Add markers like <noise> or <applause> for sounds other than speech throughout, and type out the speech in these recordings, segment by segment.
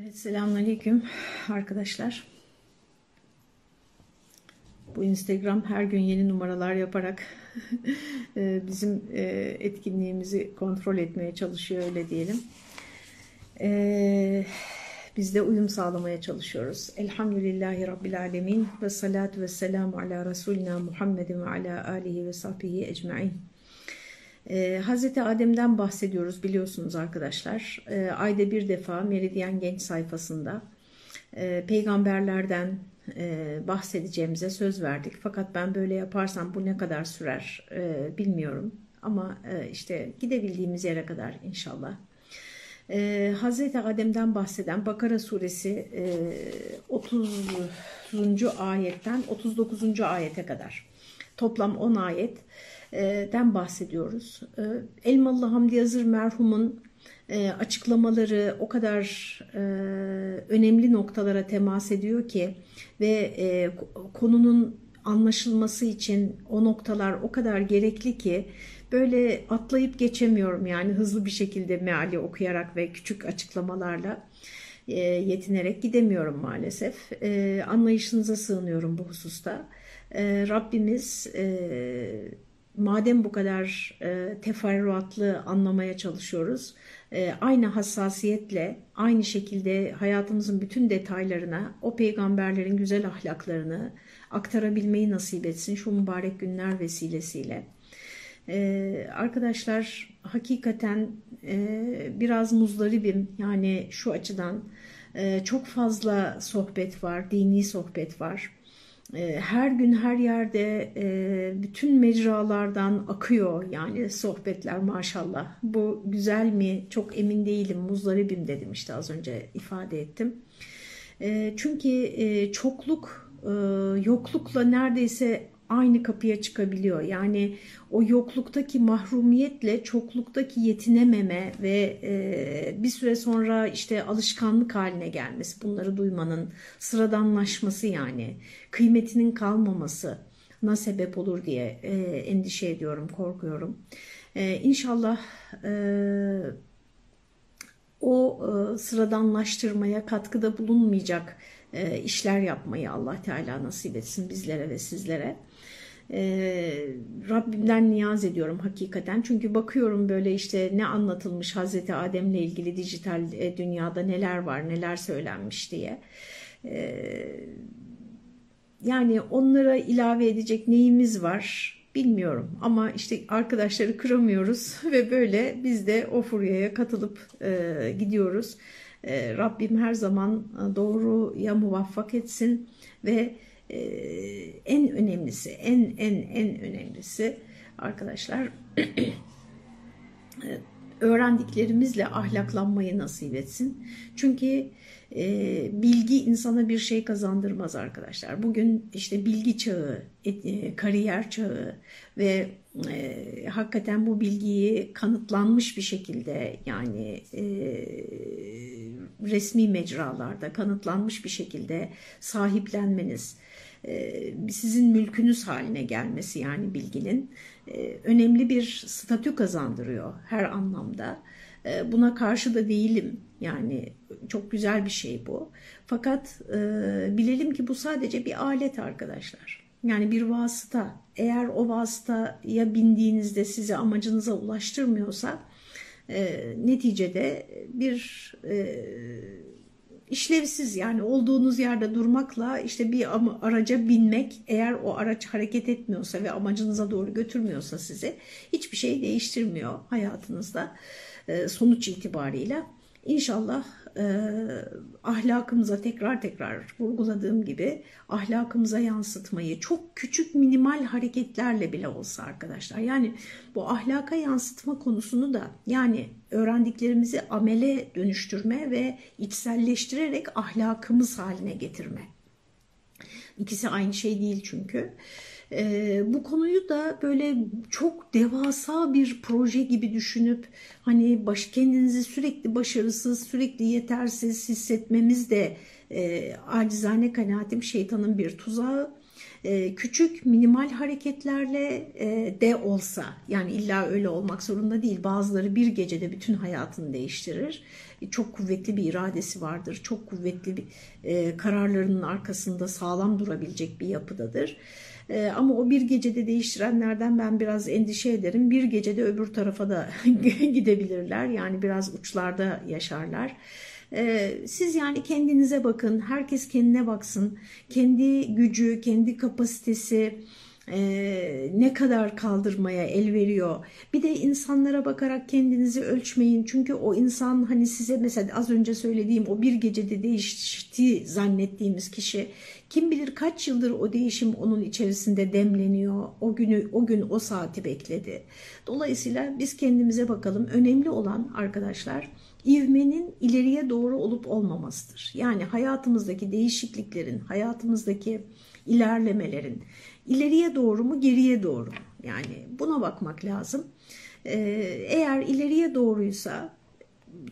Evet, selamünaleyküm arkadaşlar. Bu Instagram her gün yeni numaralar yaparak <laughs> e, bizim e, etkinliğimizi kontrol etmeye çalışıyor öyle diyelim. E, biz de uyum sağlamaya çalışıyoruz. Elhamdülillahi Rabbil Alemin ve salatu ve selamu ala Resulina Muhammedin ve ala alihi ve sahbihi ecma'in. Ee, Hazreti Adem'den bahsediyoruz biliyorsunuz arkadaşlar. Ee, ayda bir defa Meridyen Genç sayfasında e, peygamberlerden e, bahsedeceğimize söz verdik. Fakat ben böyle yaparsam bu ne kadar sürer e, bilmiyorum. Ama e, işte gidebildiğimiz yere kadar inşallah. Ee, Hazreti Adem'den bahseden Bakara suresi e, 30. ayetten 39. ayete kadar toplam 10 ayet den bahsediyoruz. Elmalı Hamdi Yazır merhumun açıklamaları o kadar önemli noktalara temas ediyor ki ve konunun anlaşılması için o noktalar o kadar gerekli ki böyle atlayıp geçemiyorum yani hızlı bir şekilde meali okuyarak ve küçük açıklamalarla yetinerek gidemiyorum maalesef. Anlayışınıza sığınıyorum bu hususta. Rabbimiz madem bu kadar e, teferruatlı anlamaya çalışıyoruz, e, aynı hassasiyetle, aynı şekilde hayatımızın bütün detaylarına, o peygamberlerin güzel ahlaklarını aktarabilmeyi nasip etsin şu mübarek günler vesilesiyle. Ee, arkadaşlar hakikaten e, biraz muzdaribim yani şu açıdan e, çok fazla sohbet var, dini sohbet var her gün her yerde e, bütün mecralardan akıyor yani sohbetler maşallah. Bu güzel mi çok emin değilim muzdaribim dedim işte az önce ifade ettim. Ee, çünkü e, çokluk e, yoklukla neredeyse aynı kapıya çıkabiliyor. Yani o yokluktaki mahrumiyetle çokluktaki yetinememe ve e, bir süre sonra işte alışkanlık haline gelmesi, bunları duymanın sıradanlaşması yani kıymetinin kalmaması na sebep olur diye e, endişe ediyorum, korkuyorum. E, inşallah e, o e, sıradanlaştırmaya katkıda bulunmayacak e, işler yapmayı Allah Teala nasip etsin bizlere ve sizlere. Ee, Rabbimden niyaz ediyorum hakikaten. Çünkü bakıyorum böyle işte ne anlatılmış Hazreti Adem'le ilgili dijital e, dünyada neler var, neler söylenmiş diye. Ee, yani onlara ilave edecek neyimiz var bilmiyorum. Ama işte arkadaşları kıramıyoruz <laughs> ve böyle biz de o furyaya katılıp e, gidiyoruz. E, Rabbim her zaman doğruya muvaffak etsin ve en önemlisi, en en en önemlisi arkadaşlar <clears throat> öğrendiklerimizle ahlaklanmayı nasip etsin. Çünkü bilgi insana bir şey kazandırmaz arkadaşlar. Bugün işte bilgi çağı, kariyer çağı ve hakikaten bu bilgiyi kanıtlanmış bir şekilde yani resmi mecralarda kanıtlanmış bir şekilde sahiplenmeniz, sizin mülkünüz haline gelmesi yani bilginin e, önemli bir statü kazandırıyor her anlamda. E, buna karşı da değilim yani çok güzel bir şey bu. Fakat bilelim ki bu sadece bir alet arkadaşlar. Yani bir vasıta. Eğer o vasıtaya bindiğinizde sizi amacınıza ulaştırmıyorsa neticede bir işlevsiz yani olduğunuz yerde durmakla işte bir araca binmek eğer o araç hareket etmiyorsa ve amacınıza doğru götürmüyorsa sizi hiçbir şey değiştirmiyor hayatınızda sonuç itibarıyla. İnşallah e, ahlakımıza tekrar tekrar vurguladığım gibi ahlakımıza yansıtmayı çok küçük minimal hareketlerle bile olsa arkadaşlar. Yani bu ahlaka yansıtma konusunu da yani öğrendiklerimizi amele dönüştürme ve içselleştirerek ahlakımız haline getirme. İkisi aynı şey değil çünkü. E, bu konuyu da böyle çok devasa bir proje gibi düşünüp hani baş, kendinizi sürekli başarısız, sürekli yetersiz hissetmemiz de e, acizane kanaatim şeytanın bir tuzağı. e, küçük minimal hareketlerle e, de olsa yani illa öyle olmak zorunda değil bazıları bir gecede bütün hayatını değiştirir çok kuvvetli bir iradesi vardır çok kuvvetli bir e, kararlarının arkasında sağlam durabilecek bir yapıdadır e, ama o bir gecede değiştirenlerden ben biraz endişe ederim bir gecede öbür tarafa da <laughs> gidebilirler yani biraz uçlarda yaşarlar ee, siz yani kendinize bakın, herkes kendine baksın. Kendi gücü, kendi kapasitesi e, ne kadar kaldırmaya el veriyor. Bir de insanlara bakarak kendinizi ölçmeyin. Çünkü o insan hani size mesela az önce söylediğim o bir gecede değişti zannettiğimiz kişi kim bilir kaç yıldır o değişim onun içerisinde demleniyor. O günü o gün o saati bekledi. Dolayısıyla biz kendimize bakalım. Önemli olan arkadaşlar ivmenin ileriye doğru olup olmamasıdır. Yani hayatımızdaki değişikliklerin, hayatımızdaki ilerlemelerin ileriye doğru mu geriye doğru mu? Yani buna bakmak lazım. Ee, eğer ileriye doğruysa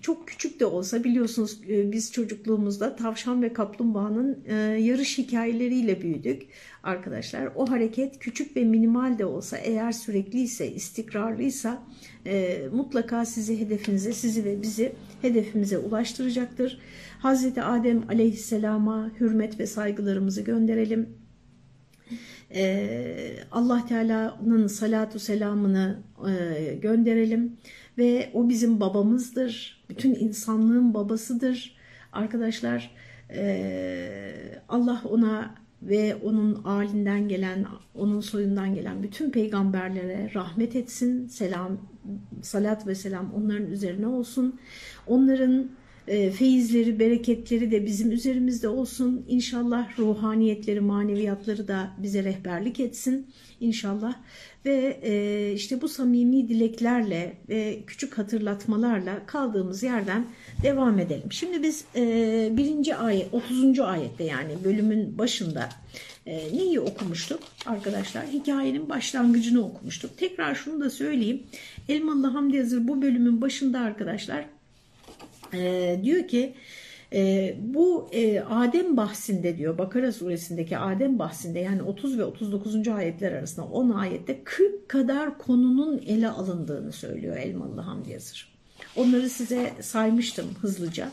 çok küçük de olsa biliyorsunuz e, biz çocukluğumuzda tavşan ve kaplumbağanın e, yarış hikayeleriyle büyüdük arkadaşlar. O hareket küçük ve minimal de olsa eğer sürekliyse, istikrarlıysa e, mutlaka sizi hedefinize, sizi ve bizi hedefimize ulaştıracaktır. Hazreti Adem aleyhisselama hürmet ve saygılarımızı gönderelim. Allah Teala'nın salatu selamını gönderelim ve o bizim babamızdır. Bütün insanlığın babasıdır. Arkadaşlar Allah ona ve onun alinden gelen, onun soyundan gelen bütün peygamberlere rahmet etsin. Selam, salat ve selam onların üzerine olsun. Onların feyizleri, bereketleri de bizim üzerimizde olsun. İnşallah ruhaniyetleri, maneviyatları da bize rehberlik etsin. İnşallah ve e, işte bu samimi dileklerle ve küçük hatırlatmalarla kaldığımız yerden devam edelim. Şimdi biz e, birinci ayet, 30. ayette yani bölümün başında e, neyi okumuştuk arkadaşlar? Hikayenin başlangıcını okumuştuk. Tekrar şunu da söyleyeyim. Elmalı Hamdi Yazır bu bölümün başında arkadaşlar e, diyor ki e, bu e, Adem bahsinde diyor Bakara suresindeki Adem bahsinde yani 30 ve 39. ayetler arasında 10 ayette 40 kadar konunun ele alındığını söylüyor Elmalı Hamdi Yazır. Onları size saymıştım hızlıca.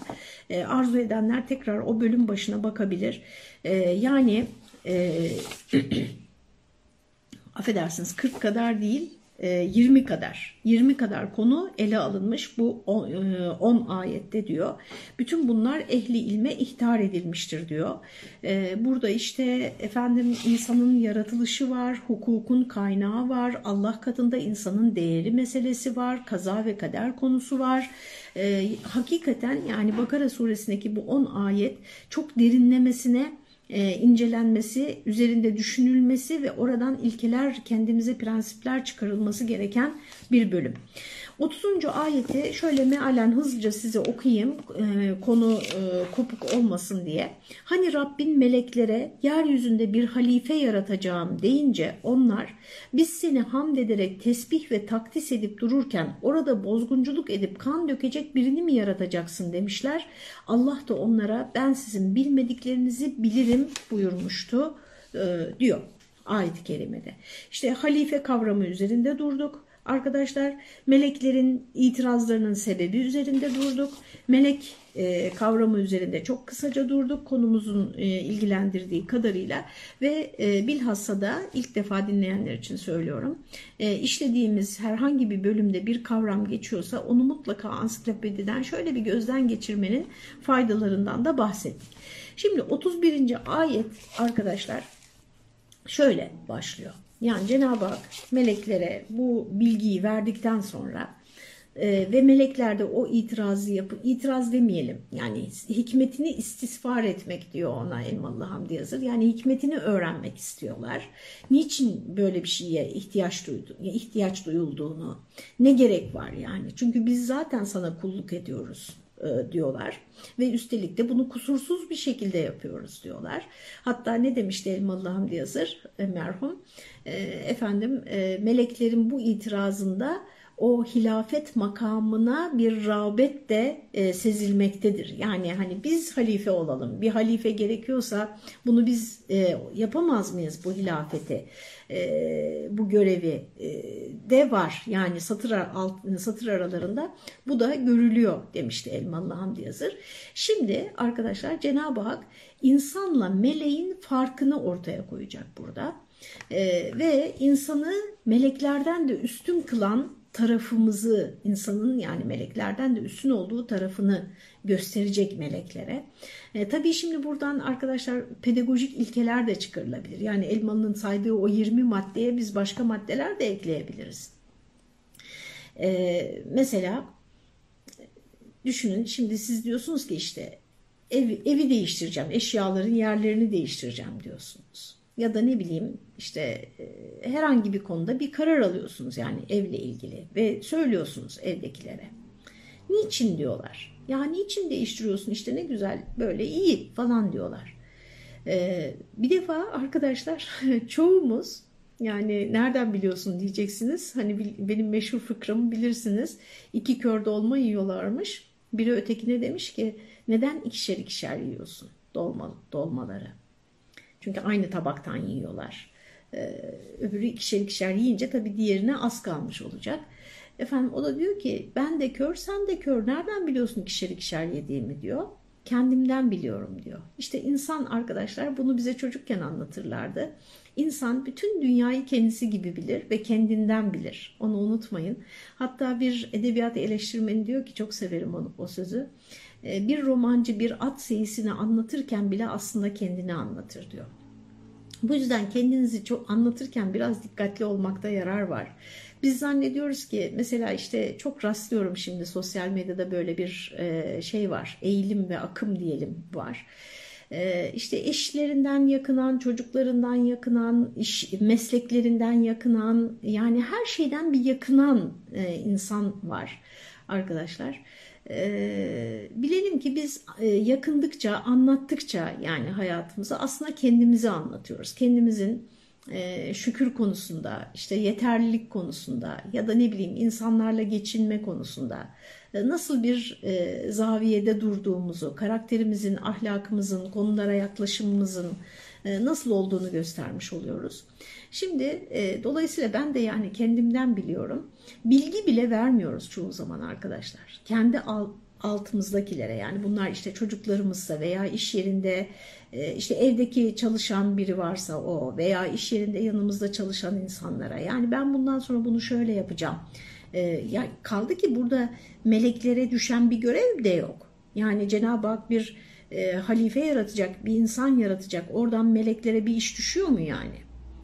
E, arzu edenler tekrar o bölüm başına bakabilir. E, yani e, <clears throat> affedersiniz 40 kadar değil 20 e, kadar 20 kadar konu ele alınmış bu 10 e, ayette diyor. Bütün bunlar ehli ilme ihtar edilmiştir diyor. E, burada işte efendim insanın yaratılışı var, hukukun kaynağı var, Allah katında insanın değeri meselesi var, kaza ve kader konusu var. Hakikaten yani Bakara suresindeki bu 10 ayet çok derinlemesine e, incelenmesi, üzerinde düşünülmesi ve oradan ilkeler, kendimize prensipler çıkarılması gereken bir bölüm. 30. ayeti şöyle mealen hızlıca size okuyayım e, konu e, kopuk olmasın diye. Hani Rabbin meleklere yeryüzünde bir halife yaratacağım deyince onlar biz seni hamd ederek tesbih ve takdis edip dururken orada bozgunculuk edip kan dökecek birini mi yaratacaksın demişler. Allah da onlara ben sizin bilmediklerinizi bilirim buyurmuştu e, diyor ayet-i kerimede. İşte halife kavramı üzerinde durduk. Arkadaşlar meleklerin itirazlarının sebebi üzerinde durduk. Melek e, kavramı üzerinde çok kısaca durduk konumuzun e, ilgilendirdiği kadarıyla ve e, bilhassa da ilk defa dinleyenler için söylüyorum. E, işlediğimiz herhangi bir bölümde bir kavram geçiyorsa onu mutlaka ansiklopediden şöyle bir gözden geçirmenin faydalarından da bahsettik. Şimdi 31. ayet arkadaşlar şöyle başlıyor. Yani Cenab-ı Hak meleklere bu bilgiyi verdikten sonra e, ve melekler de o itirazı yapıp, itiraz demeyelim yani hikmetini istisfar etmek diyor ona Elmalı Hamdi Yazır. Yani hikmetini öğrenmek istiyorlar. Niçin böyle bir şeye ihtiyaç duydu, ihtiyaç duyulduğunu, ne gerek var yani. Çünkü biz zaten sana kulluk ediyoruz e, diyorlar ve üstelik de bunu kusursuz bir şekilde yapıyoruz diyorlar. Hatta ne demişti Elmalı Hamdi Yazır e, merhum e, efendim meleklerin bu itirazında o hilafet makamına bir rağbet de e, sezilmektedir. Yani hani biz halife olalım, bir halife gerekiyorsa bunu biz e, yapamaz mıyız bu hilafeti, e, bu görevi e, de var. Yani satır, alt, satır aralarında bu da görülüyor demişti Elmalı Hamdi Yazır. Şimdi arkadaşlar Cenab-ı Hak insanla meleğin farkını ortaya koyacak burada. E, ve insanı meleklerden de üstün kılan tarafımızı insanın yani meleklerden de üstün olduğu tarafını gösterecek meleklere. E, tabii şimdi buradan arkadaşlar pedagojik ilkeler de çıkarılabilir. Yani Elmalı'nın saydığı o 20 maddeye biz başka maddeler de ekleyebiliriz. E, mesela düşünün şimdi siz diyorsunuz ki işte ev, evi değiştireceğim, eşyaların yerlerini değiştireceğim diyorsunuz ya da ne bileyim işte e, herhangi bir konuda bir karar alıyorsunuz yani evle ilgili ve söylüyorsunuz evdekilere. Niçin diyorlar. Ya niçin değiştiriyorsun işte ne güzel böyle iyi falan diyorlar. Ee, bir defa arkadaşlar <laughs> çoğumuz yani nereden biliyorsun diyeceksiniz. Hani benim meşhur fıkramı bilirsiniz. İki kör dolma yiyorlarmış. Biri ötekine demiş ki neden ikişer ikişer yiyorsun dolma, dolmaları? Çünkü aynı tabaktan yiyorlar. Ee, öbürü ikişer ikişer yiyince tabii diğerine az kalmış olacak. Efendim o da diyor ki ben de kör sen de kör nereden biliyorsun ikişer ikişer yediğimi diyor. Kendimden biliyorum diyor. İşte insan arkadaşlar bunu bize çocukken anlatırlardı. İnsan bütün dünyayı kendisi gibi bilir ve kendinden bilir. Onu unutmayın. Hatta bir edebiyat eleştirmeni diyor ki çok severim onu, o sözü. Ee, bir romancı bir at seyisini anlatırken bile aslında kendini anlatır diyor. Bu yüzden kendinizi çok anlatırken biraz dikkatli olmakta yarar var. Biz zannediyoruz ki mesela işte çok rastlıyorum şimdi sosyal medyada böyle bir e, şey var. Eğilim ve akım diyelim var. E, işte eşlerinden yakınan, çocuklarından yakınan, iş, mesleklerinden yakınan yani her şeyden bir yakınan e, insan var arkadaşlar. E, bilelim ki biz e, yakındıkça, anlattıkça yani hayatımızı aslında kendimizi anlatıyoruz. Kendimizin e, şükür konusunda, işte yeterlilik konusunda ya da ne bileyim insanlarla geçinme konusunda e, nasıl bir zaviyede durduğumuzu, karakterimizin, ahlakımızın, konulara yaklaşımımızın nasıl olduğunu göstermiş oluyoruz. Şimdi e, dolayısıyla ben de yani kendimden biliyorum. Bilgi bile vermiyoruz çoğu zaman arkadaşlar. Kendi al, altımızdakilere yani bunlar işte çocuklarımızsa veya iş yerinde e, işte evdeki çalışan biri varsa o veya iş yerinde yanımızda çalışan insanlara yani ben bundan sonra bunu şöyle yapacağım. E, ya kaldı ki burada meleklere düşen bir görev de yok. Yani Cenab-ı Hak bir e, halife yaratacak, bir insan yaratacak. Oradan meleklere bir iş düşüyor mu yani?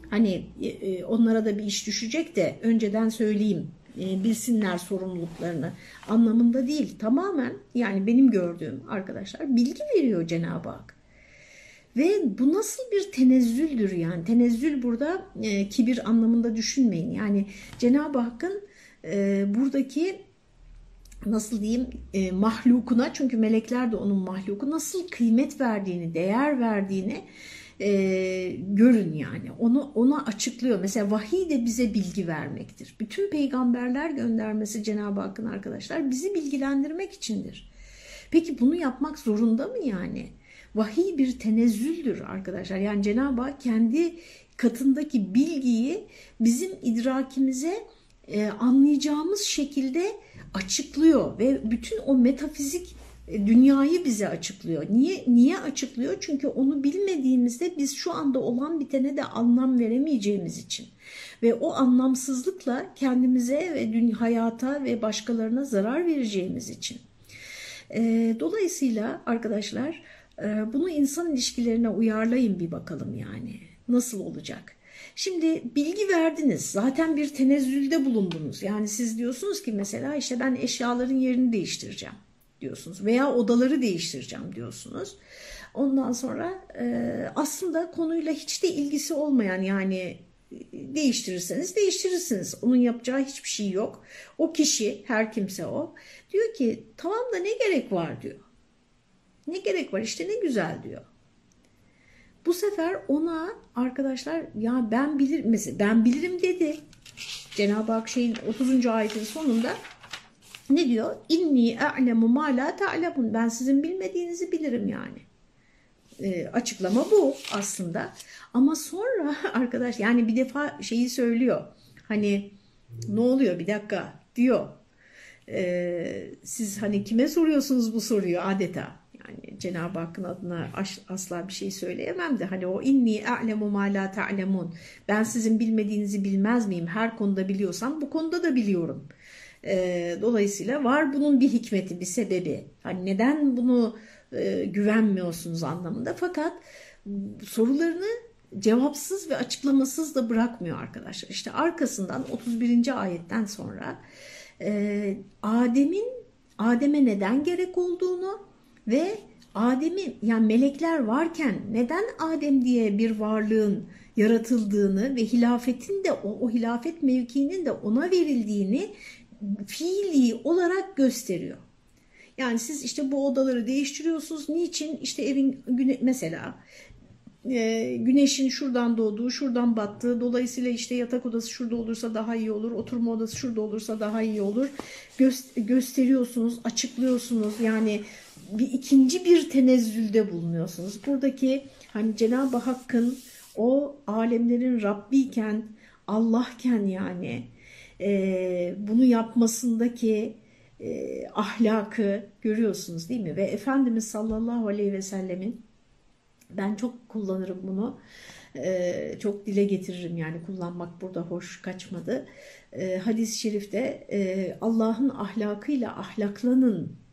Hani e, e, onlara da bir iş düşecek de önceden söyleyeyim e, bilsinler sorumluluklarını anlamında değil. Tamamen yani benim gördüğüm arkadaşlar bilgi veriyor Cenab-ı Hak. Ve bu nasıl bir tenezzüldür yani tenezzül burada e, kibir anlamında düşünmeyin. Yani Cenab-ı Hakk'ın e, buradaki nasıl diyeyim e, mahlukuna çünkü melekler de onun mahluku nasıl kıymet verdiğini, değer verdiğini e, görün yani. Onu ona açıklıyor. Mesela vahiy de bize bilgi vermektir. Bütün peygamberler göndermesi Cenab-ı Hakk'ın arkadaşlar bizi bilgilendirmek içindir. Peki bunu yapmak zorunda mı yani? Vahiy bir tenezzüldür arkadaşlar. Yani Cenab-ı Hak kendi katındaki bilgiyi bizim idrakimize e, anlayacağımız şekilde açıklıyor ve bütün o metafizik e, dünyayı bize açıklıyor. Niye niye açıklıyor? Çünkü onu bilmediğimizde biz şu anda olan bitene de anlam veremeyeceğimiz için ve o anlamsızlıkla kendimize ve dünya hayata ve başkalarına zarar vereceğimiz için. E, dolayısıyla arkadaşlar e, bunu insan ilişkilerine uyarlayın bir bakalım yani. Nasıl olacak? Şimdi bilgi verdiniz. Zaten bir tenezzülde bulundunuz. Yani siz diyorsunuz ki mesela işte ben eşyaların yerini değiştireceğim diyorsunuz veya odaları değiştireceğim diyorsunuz. Ondan sonra e, aslında konuyla hiç de ilgisi olmayan yani değiştirirseniz değiştirirsiniz. Onun yapacağı hiçbir şey yok. O kişi her kimse o diyor ki tamam da ne gerek var diyor. Ne gerek var işte ne güzel diyor. Bu sefer ona arkadaşlar ya ben bilir mesela ben bilirim dedi. Cenab-ı Hak şeyin 30. ayetin sonunda ne diyor? İnni a'lemu ma la ta'lemun. Ben sizin bilmediğinizi bilirim yani. E, açıklama bu aslında. Ama sonra <laughs> arkadaş yani bir defa şeyi söylüyor. Hani ne oluyor bir dakika diyor. E, siz hani kime soruyorsunuz bu soruyu adeta? Yani Cenab-ı Hakk'ın adına asla bir şey söyleyemem de hani o inni a'lemu ma la ta'lemun. Ben sizin bilmediğinizi bilmez miyim? Her konuda biliyorsam bu konuda da biliyorum. E, dolayısıyla var bunun bir hikmeti, bir sebebi. Hani neden bunu e, güvenmiyorsunuz anlamında. Fakat sorularını cevapsız ve açıklamasız da bırakmıyor arkadaşlar. İşte arkasından 31. ayetten sonra e, Adem'in Adem'e neden gerek olduğunu ve Adem'in yani melekler varken neden Adem diye bir varlığın yaratıldığını ve hilafetin de o, o hilafet mevkiinin de ona verildiğini fiili olarak gösteriyor. Yani siz işte bu odaları değiştiriyorsunuz. Niçin? İşte evin güne, mesela e, güneşin şuradan doğduğu, şuradan battığı. Dolayısıyla işte yatak odası şurada olursa daha iyi olur. Oturma odası şurada olursa daha iyi olur. Göz, gösteriyorsunuz, açıklıyorsunuz. Yani bir ikinci bir tenezzülde bulunuyorsunuz. Buradaki hani Cenab-ı Hakk'ın o alemlerin Rabbiyken, Allah'ken yani e, bunu yapmasındaki e, ahlakı görüyorsunuz değil mi? Ve Efendimiz sallallahu aleyhi ve sellemin ben çok kullanırım bunu. E, çok dile getiririm yani kullanmak burada hoş kaçmadı. E, Hadis-i şerifte e, Allah'ın ahlakıyla ahlaklanın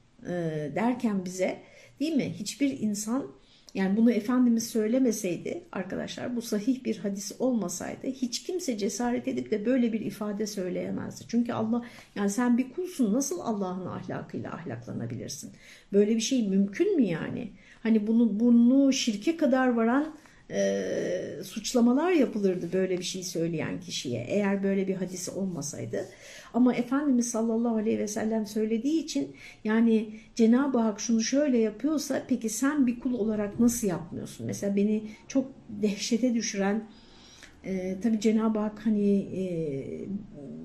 derken bize değil mi? Hiçbir insan yani bunu Efendimiz söylemeseydi arkadaşlar bu sahih bir hadis olmasaydı hiç kimse cesaret edip de böyle bir ifade söyleyemezdi. Çünkü Allah yani sen bir kulsun nasıl Allah'ın ahlakıyla ahlaklanabilirsin? Böyle bir şey mümkün mü yani? Hani bunu bunu şirke kadar varan e, suçlamalar yapılırdı böyle bir şey söyleyen kişiye eğer böyle bir hadis olmasaydı. Ama Efendimiz sallallahu aleyhi ve sellem söylediği için yani Cenab-ı Hak şunu şöyle yapıyorsa peki sen bir kul olarak nasıl yapmıyorsun? Mesela beni çok dehşete düşüren e, tabi Cenab-ı Hak hani e,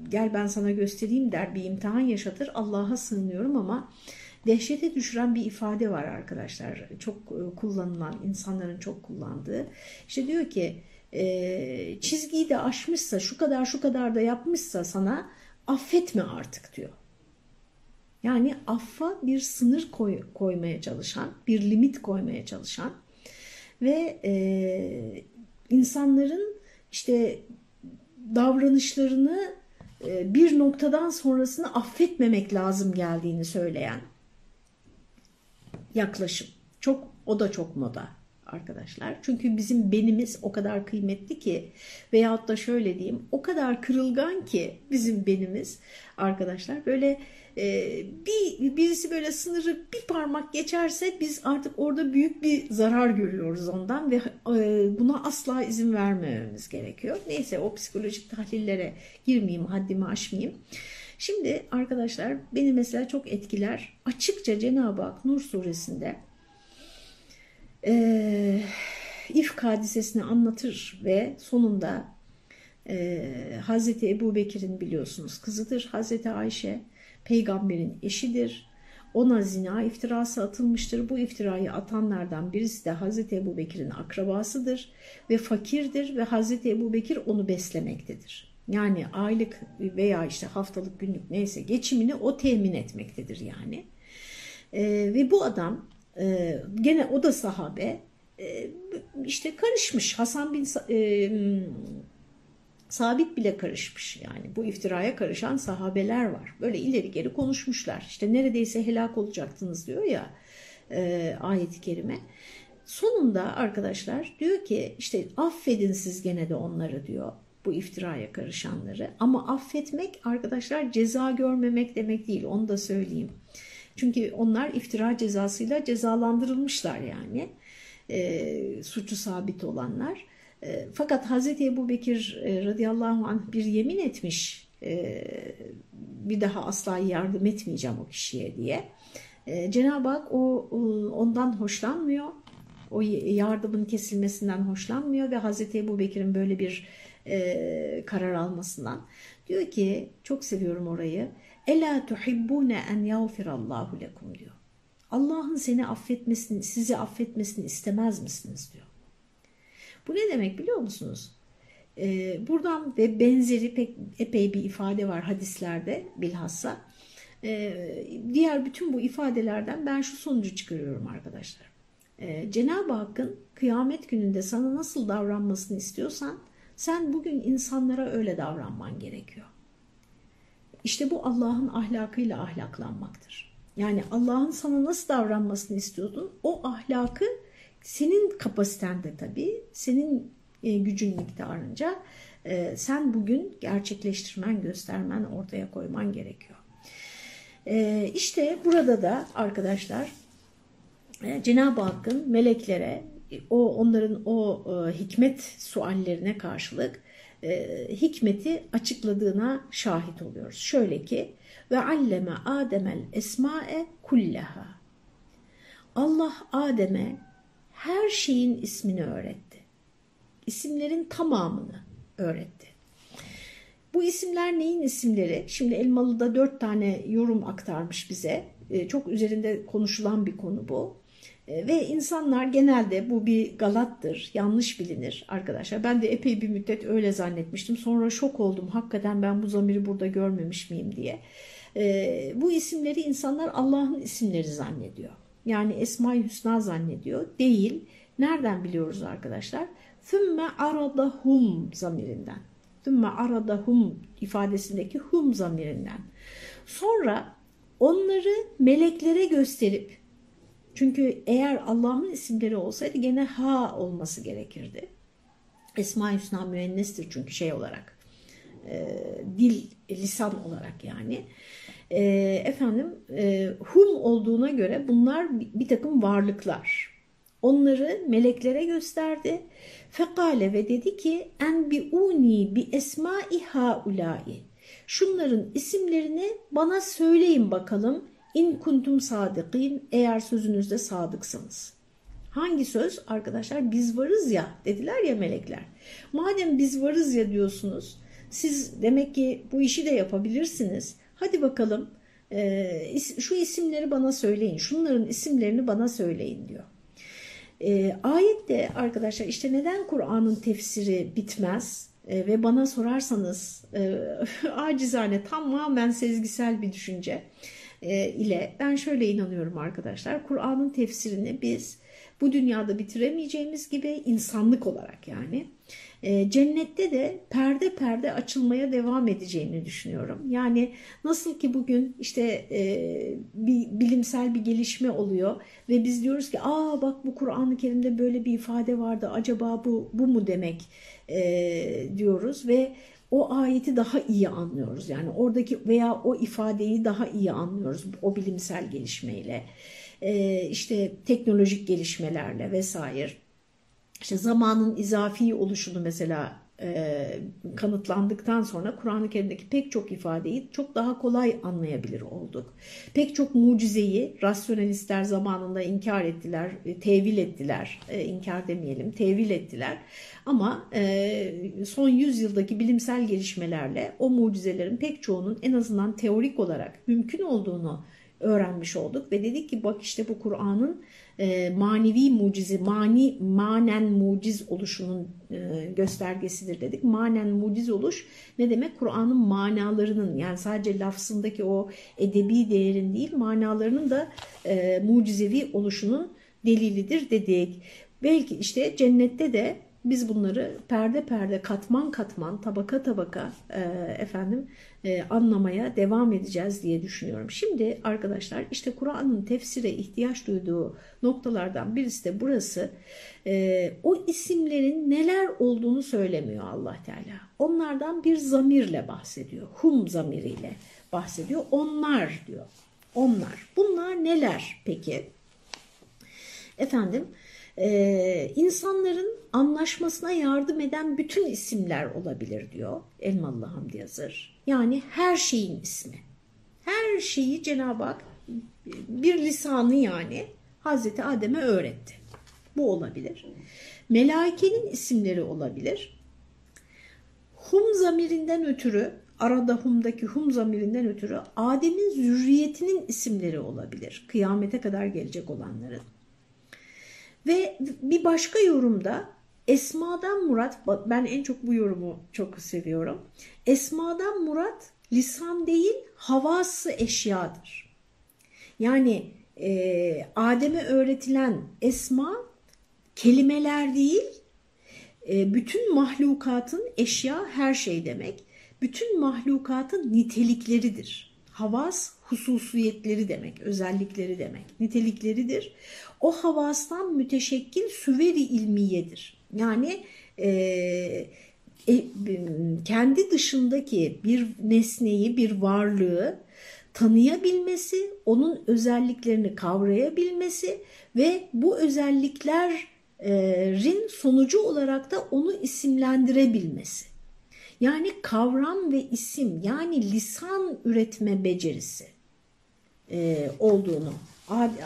gel ben sana göstereyim der bir imtihan yaşatır Allah'a sığınıyorum ama dehşete düşüren bir ifade var arkadaşlar. Çok e, kullanılan, insanların çok kullandığı. İşte diyor ki e, çizgiyi de aşmışsa, şu kadar şu kadar da yapmışsa sana affetme artık diyor. Yani affa bir sınır koy, koymaya çalışan, bir limit koymaya çalışan ve e, insanların işte davranışlarını e, bir noktadan sonrasını affetmemek lazım geldiğini söyleyen yaklaşım. Çok o da çok moda arkadaşlar. Çünkü bizim benimiz o kadar kıymetli ki veyahut da şöyle diyeyim o kadar kırılgan ki bizim benimiz arkadaşlar böyle e, bir birisi böyle sınırı bir parmak geçerse biz artık orada büyük bir zarar görüyoruz ondan ve e, buna asla izin vermememiz gerekiyor. Neyse o psikolojik tahlillere girmeyeyim haddimi aşmayayım. Şimdi arkadaşlar beni mesela çok etkiler. Açıkça Cenab-ı Hak Nur suresinde e, İfk hadisesini anlatır ve sonunda e, Hazreti Ebu Bekir'in biliyorsunuz kızıdır. Hazreti Ayşe peygamberin eşidir. Ona zina iftirası atılmıştır. Bu iftirayı atanlardan birisi de Hazreti Ebu Bekir'in akrabasıdır ve fakirdir ve Hazreti Ebu Bekir onu beslemektedir. Yani aylık veya işte haftalık günlük neyse geçimini o temin etmektedir yani. E, ve bu adam e, gene o da sahabe e, işte karışmış Hasan bin e, Sabit bile karışmış yani bu iftiraya karışan sahabeler var. Böyle ileri geri konuşmuşlar. İşte neredeyse helak olacaktınız diyor ya e, ayet-i kerime. Sonunda arkadaşlar diyor ki işte affedin siz gene de onları diyor bu iftiraya karışanları. Ama affetmek arkadaşlar ceza görmemek demek değil onu da söyleyeyim. Çünkü onlar iftira cezasıyla cezalandırılmışlar yani e, suçu sabit olanlar. E, fakat Hazreti Ebu Bekir e, radıyallahu anh bir yemin etmiş e, bir daha asla yardım etmeyeceğim o kişiye diye. E, Cenab-ı Hak o, ondan hoşlanmıyor. O yardımın kesilmesinden hoşlanmıyor ve Hazreti Ebu Bekir'in böyle bir e, karar almasından. Diyor ki çok seviyorum orayı. Ela tuhibbune en yağfirallahu lekum diyor. Allah'ın seni affetmesini, sizi affetmesini istemez misiniz diyor. Bu ne demek biliyor musunuz? Ee, buradan ve benzeri pek epey bir ifade var hadislerde bilhassa. Ee, diğer bütün bu ifadelerden ben şu sonucu çıkarıyorum arkadaşlar. Cenab-ı Hakk'ın kıyamet gününde sana nasıl davranmasını istiyorsan sen bugün insanlara öyle davranman gerekiyor. İşte bu Allah'ın ahlakıyla ahlaklanmaktır. Yani Allah'ın sana nasıl davranmasını istiyordun o ahlakı senin kapasitende tabii, senin e, gücün miktarınca e, sen bugün gerçekleştirmen, göstermen, ortaya koyman gerekiyor. E, işte burada da arkadaşlar Cenab-ı Hakk'ın meleklere o onların o hikmet suallerine karşılık hikmeti açıkladığına şahit oluyoruz. Şöyle ki ve alleme Ademel esmae kullaha. Allah Adem'e her şeyin ismini öğretti. İsimlerin tamamını öğretti. Bu isimler neyin isimleri? Şimdi Elmalı'da dört tane yorum aktarmış bize. Çok üzerinde konuşulan bir konu bu. Ve insanlar genelde bu bir galattır, yanlış bilinir arkadaşlar. Ben de epey bir müddet öyle zannetmiştim. Sonra şok oldum. Hakikaten ben bu zamiri burada görmemiş miyim diye. Bu isimleri insanlar Allah'ın isimleri zannediyor. Yani Esma-i Hüsna zannediyor. Değil. Nereden biliyoruz arkadaşlar? Thümme aradahum zamirinden. Thümme aradahum ifadesindeki hum zamirinden. Sonra onları meleklere gösterip çünkü eğer Allah'ın isimleri olsaydı gene ha olması gerekirdi. Esma-i Hüsna müennestir çünkü şey olarak. E, dil, lisan olarak yani. E, efendim e, hum olduğuna göre bunlar bir, takım varlıklar. Onları meleklere gösterdi. Fekale ve dedi ki en bi uni bi esma-i haulai. Şunların isimlerini bana söyleyin bakalım İn kuntum sadıkin eğer sözünüzde sadıksınız. Hangi söz? Arkadaşlar biz varız ya dediler ya melekler. Madem biz varız ya diyorsunuz siz demek ki bu işi de yapabilirsiniz. Hadi bakalım e, şu isimleri bana söyleyin. Şunların isimlerini bana söyleyin diyor. E, ayette arkadaşlar işte neden Kur'an'ın tefsiri bitmez? E, ve bana sorarsanız e, <laughs> acizane tamamen sezgisel bir düşünce e, ile ben şöyle inanıyorum arkadaşlar. Kur'an'ın tefsirini biz bu dünyada bitiremeyeceğimiz gibi insanlık olarak yani e, cennette de perde perde açılmaya devam edeceğini düşünüyorum. Yani nasıl ki bugün işte e, bir bilimsel bir gelişme oluyor ve biz diyoruz ki aa bak bu Kur'an-ı Kerim'de böyle bir ifade vardı acaba bu bu mu demek diyoruz ve o ayeti daha iyi anlıyoruz. Yani oradaki veya o ifadeyi daha iyi anlıyoruz o bilimsel gelişmeyle. Ee, işte teknolojik gelişmelerle vesaire. İşte zamanın izafi oluşunu mesela e, kanıtlandıktan sonra Kur'an-ı Kerim'deki pek çok ifadeyi çok daha kolay anlayabilir olduk. Pek çok mucizeyi rasyonalistler zamanında inkar ettiler, e, tevil ettiler, e, inkar demeyelim, tevil ettiler. Ama e, son yüzyıldaki bilimsel gelişmelerle o mucizelerin pek çoğunun en azından teorik olarak mümkün olduğunu öğrenmiş olduk ve dedik ki bak işte bu Kur'an'ın e, manevi mucizi, mani, manen muciz oluşunun e, göstergesidir dedik. Manen muciz oluş ne demek? Kur'an'ın manalarının yani sadece lafzındaki o edebi değerin değil manalarının da e, mucizevi oluşunun delilidir dedik. Belki işte cennette de biz bunları perde perde katman katman tabaka tabaka e, efendim e, anlamaya devam edeceğiz diye düşünüyorum. Şimdi arkadaşlar işte Kur'an'ın tefsire ihtiyaç duyduğu noktalardan birisi de burası. E, o isimlerin neler olduğunu söylemiyor allah Teala. Onlardan bir zamirle bahsediyor. Hum zamiriyle bahsediyor. Onlar diyor. Onlar. Bunlar neler peki? Efendim e, insanların anlaşmasına yardım eden bütün isimler olabilir diyor Elmalı Hamdi Yazır. Yani her şeyin ismi. Her şeyi Cenab-ı Hak bir lisanı yani Hazreti Adem'e öğretti. Bu olabilir. Melaikenin isimleri olabilir. hum zamirinden ötürü arada humdaki hum zamirinden ötürü Adem'in zürriyetinin isimleri olabilir. Kıyamete kadar gelecek olanların. Ve bir başka yorumda Esma'dan Murat, ben en çok bu yorumu çok seviyorum. Esma'dan Murat lisan değil havası eşyadır. Yani e, Adem'e öğretilen esma kelimeler değil, e, bütün mahlukatın eşya her şey demek. Bütün mahlukatın nitelikleridir. Havas hususiyetleri demek, özellikleri demek, nitelikleridir. O havastan müteşekkil süveri ilmiyedir. Yani e, e, kendi dışındaki bir nesneyi, bir varlığı tanıyabilmesi, onun özelliklerini kavrayabilmesi ve bu özelliklerin sonucu olarak da onu isimlendirebilmesi. Yani kavram ve isim yani lisan üretme becerisi e, olduğunu,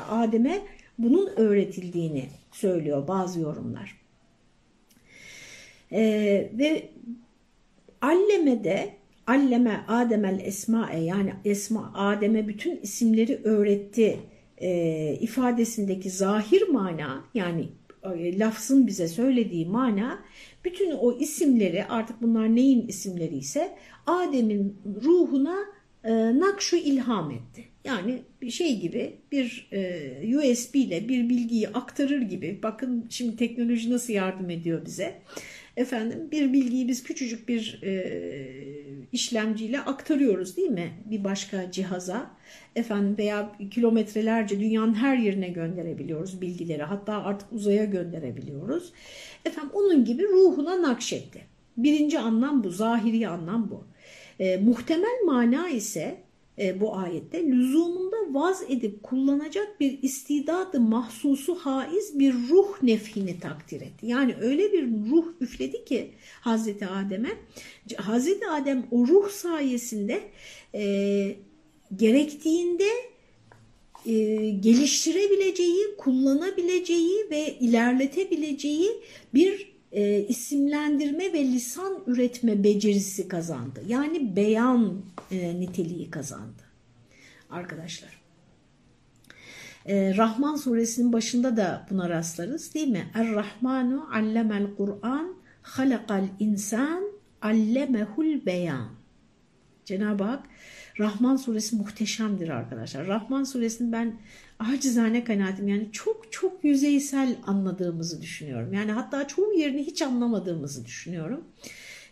Adem'e bunun öğretildiğini söylüyor bazı yorumlar. E, ve Alleme'de Alleme Ademel Esma'e yani Esma Adem'e bütün isimleri öğretti e, ifadesindeki zahir mana yani e, lafzın bize söylediği mana bütün o isimleri artık bunlar neyin isimleri ise Adem'in ruhuna e, nakşu ilham etti. Yani bir şey gibi bir e, USB ile bir bilgiyi aktarır gibi bakın şimdi teknoloji nasıl yardım ediyor bize. Efendim bir bilgiyi biz küçücük bir e, işlemciyle aktarıyoruz değil mi bir başka cihaza efendim veya kilometrelerce dünyanın her yerine gönderebiliyoruz bilgileri hatta artık uzaya gönderebiliyoruz. Efendim onun gibi ruhuna nakşetti. Birinci anlam bu, zahiri anlam bu. E, muhtemel mana ise e, bu ayette lüzumunda vaz edip kullanacak bir istidadı mahsusu haiz bir ruh nefhini takdir etti. Yani öyle bir ruh üfledi ki Hazreti Adem'e, Hazreti Adem o ruh sayesinde e, gerektiğinde e, geliştirebileceği, kullanabileceği ve ilerletebileceği bir e, isimlendirme ve lisan üretme becerisi kazandı. Yani beyan e, niteliği kazandı arkadaşlar. E, Rahman suresinin başında da buna rastlarız değil mi? Er-Rahmanu allemel Kur'an halakal insan allemehul beyan. Cenab-ı Hak Rahman suresi muhteşemdir arkadaşlar. Rahman suresini ben acizane kanaatim yani çok çok yüzeysel anladığımızı düşünüyorum. Yani hatta çoğu yerini hiç anlamadığımızı düşünüyorum.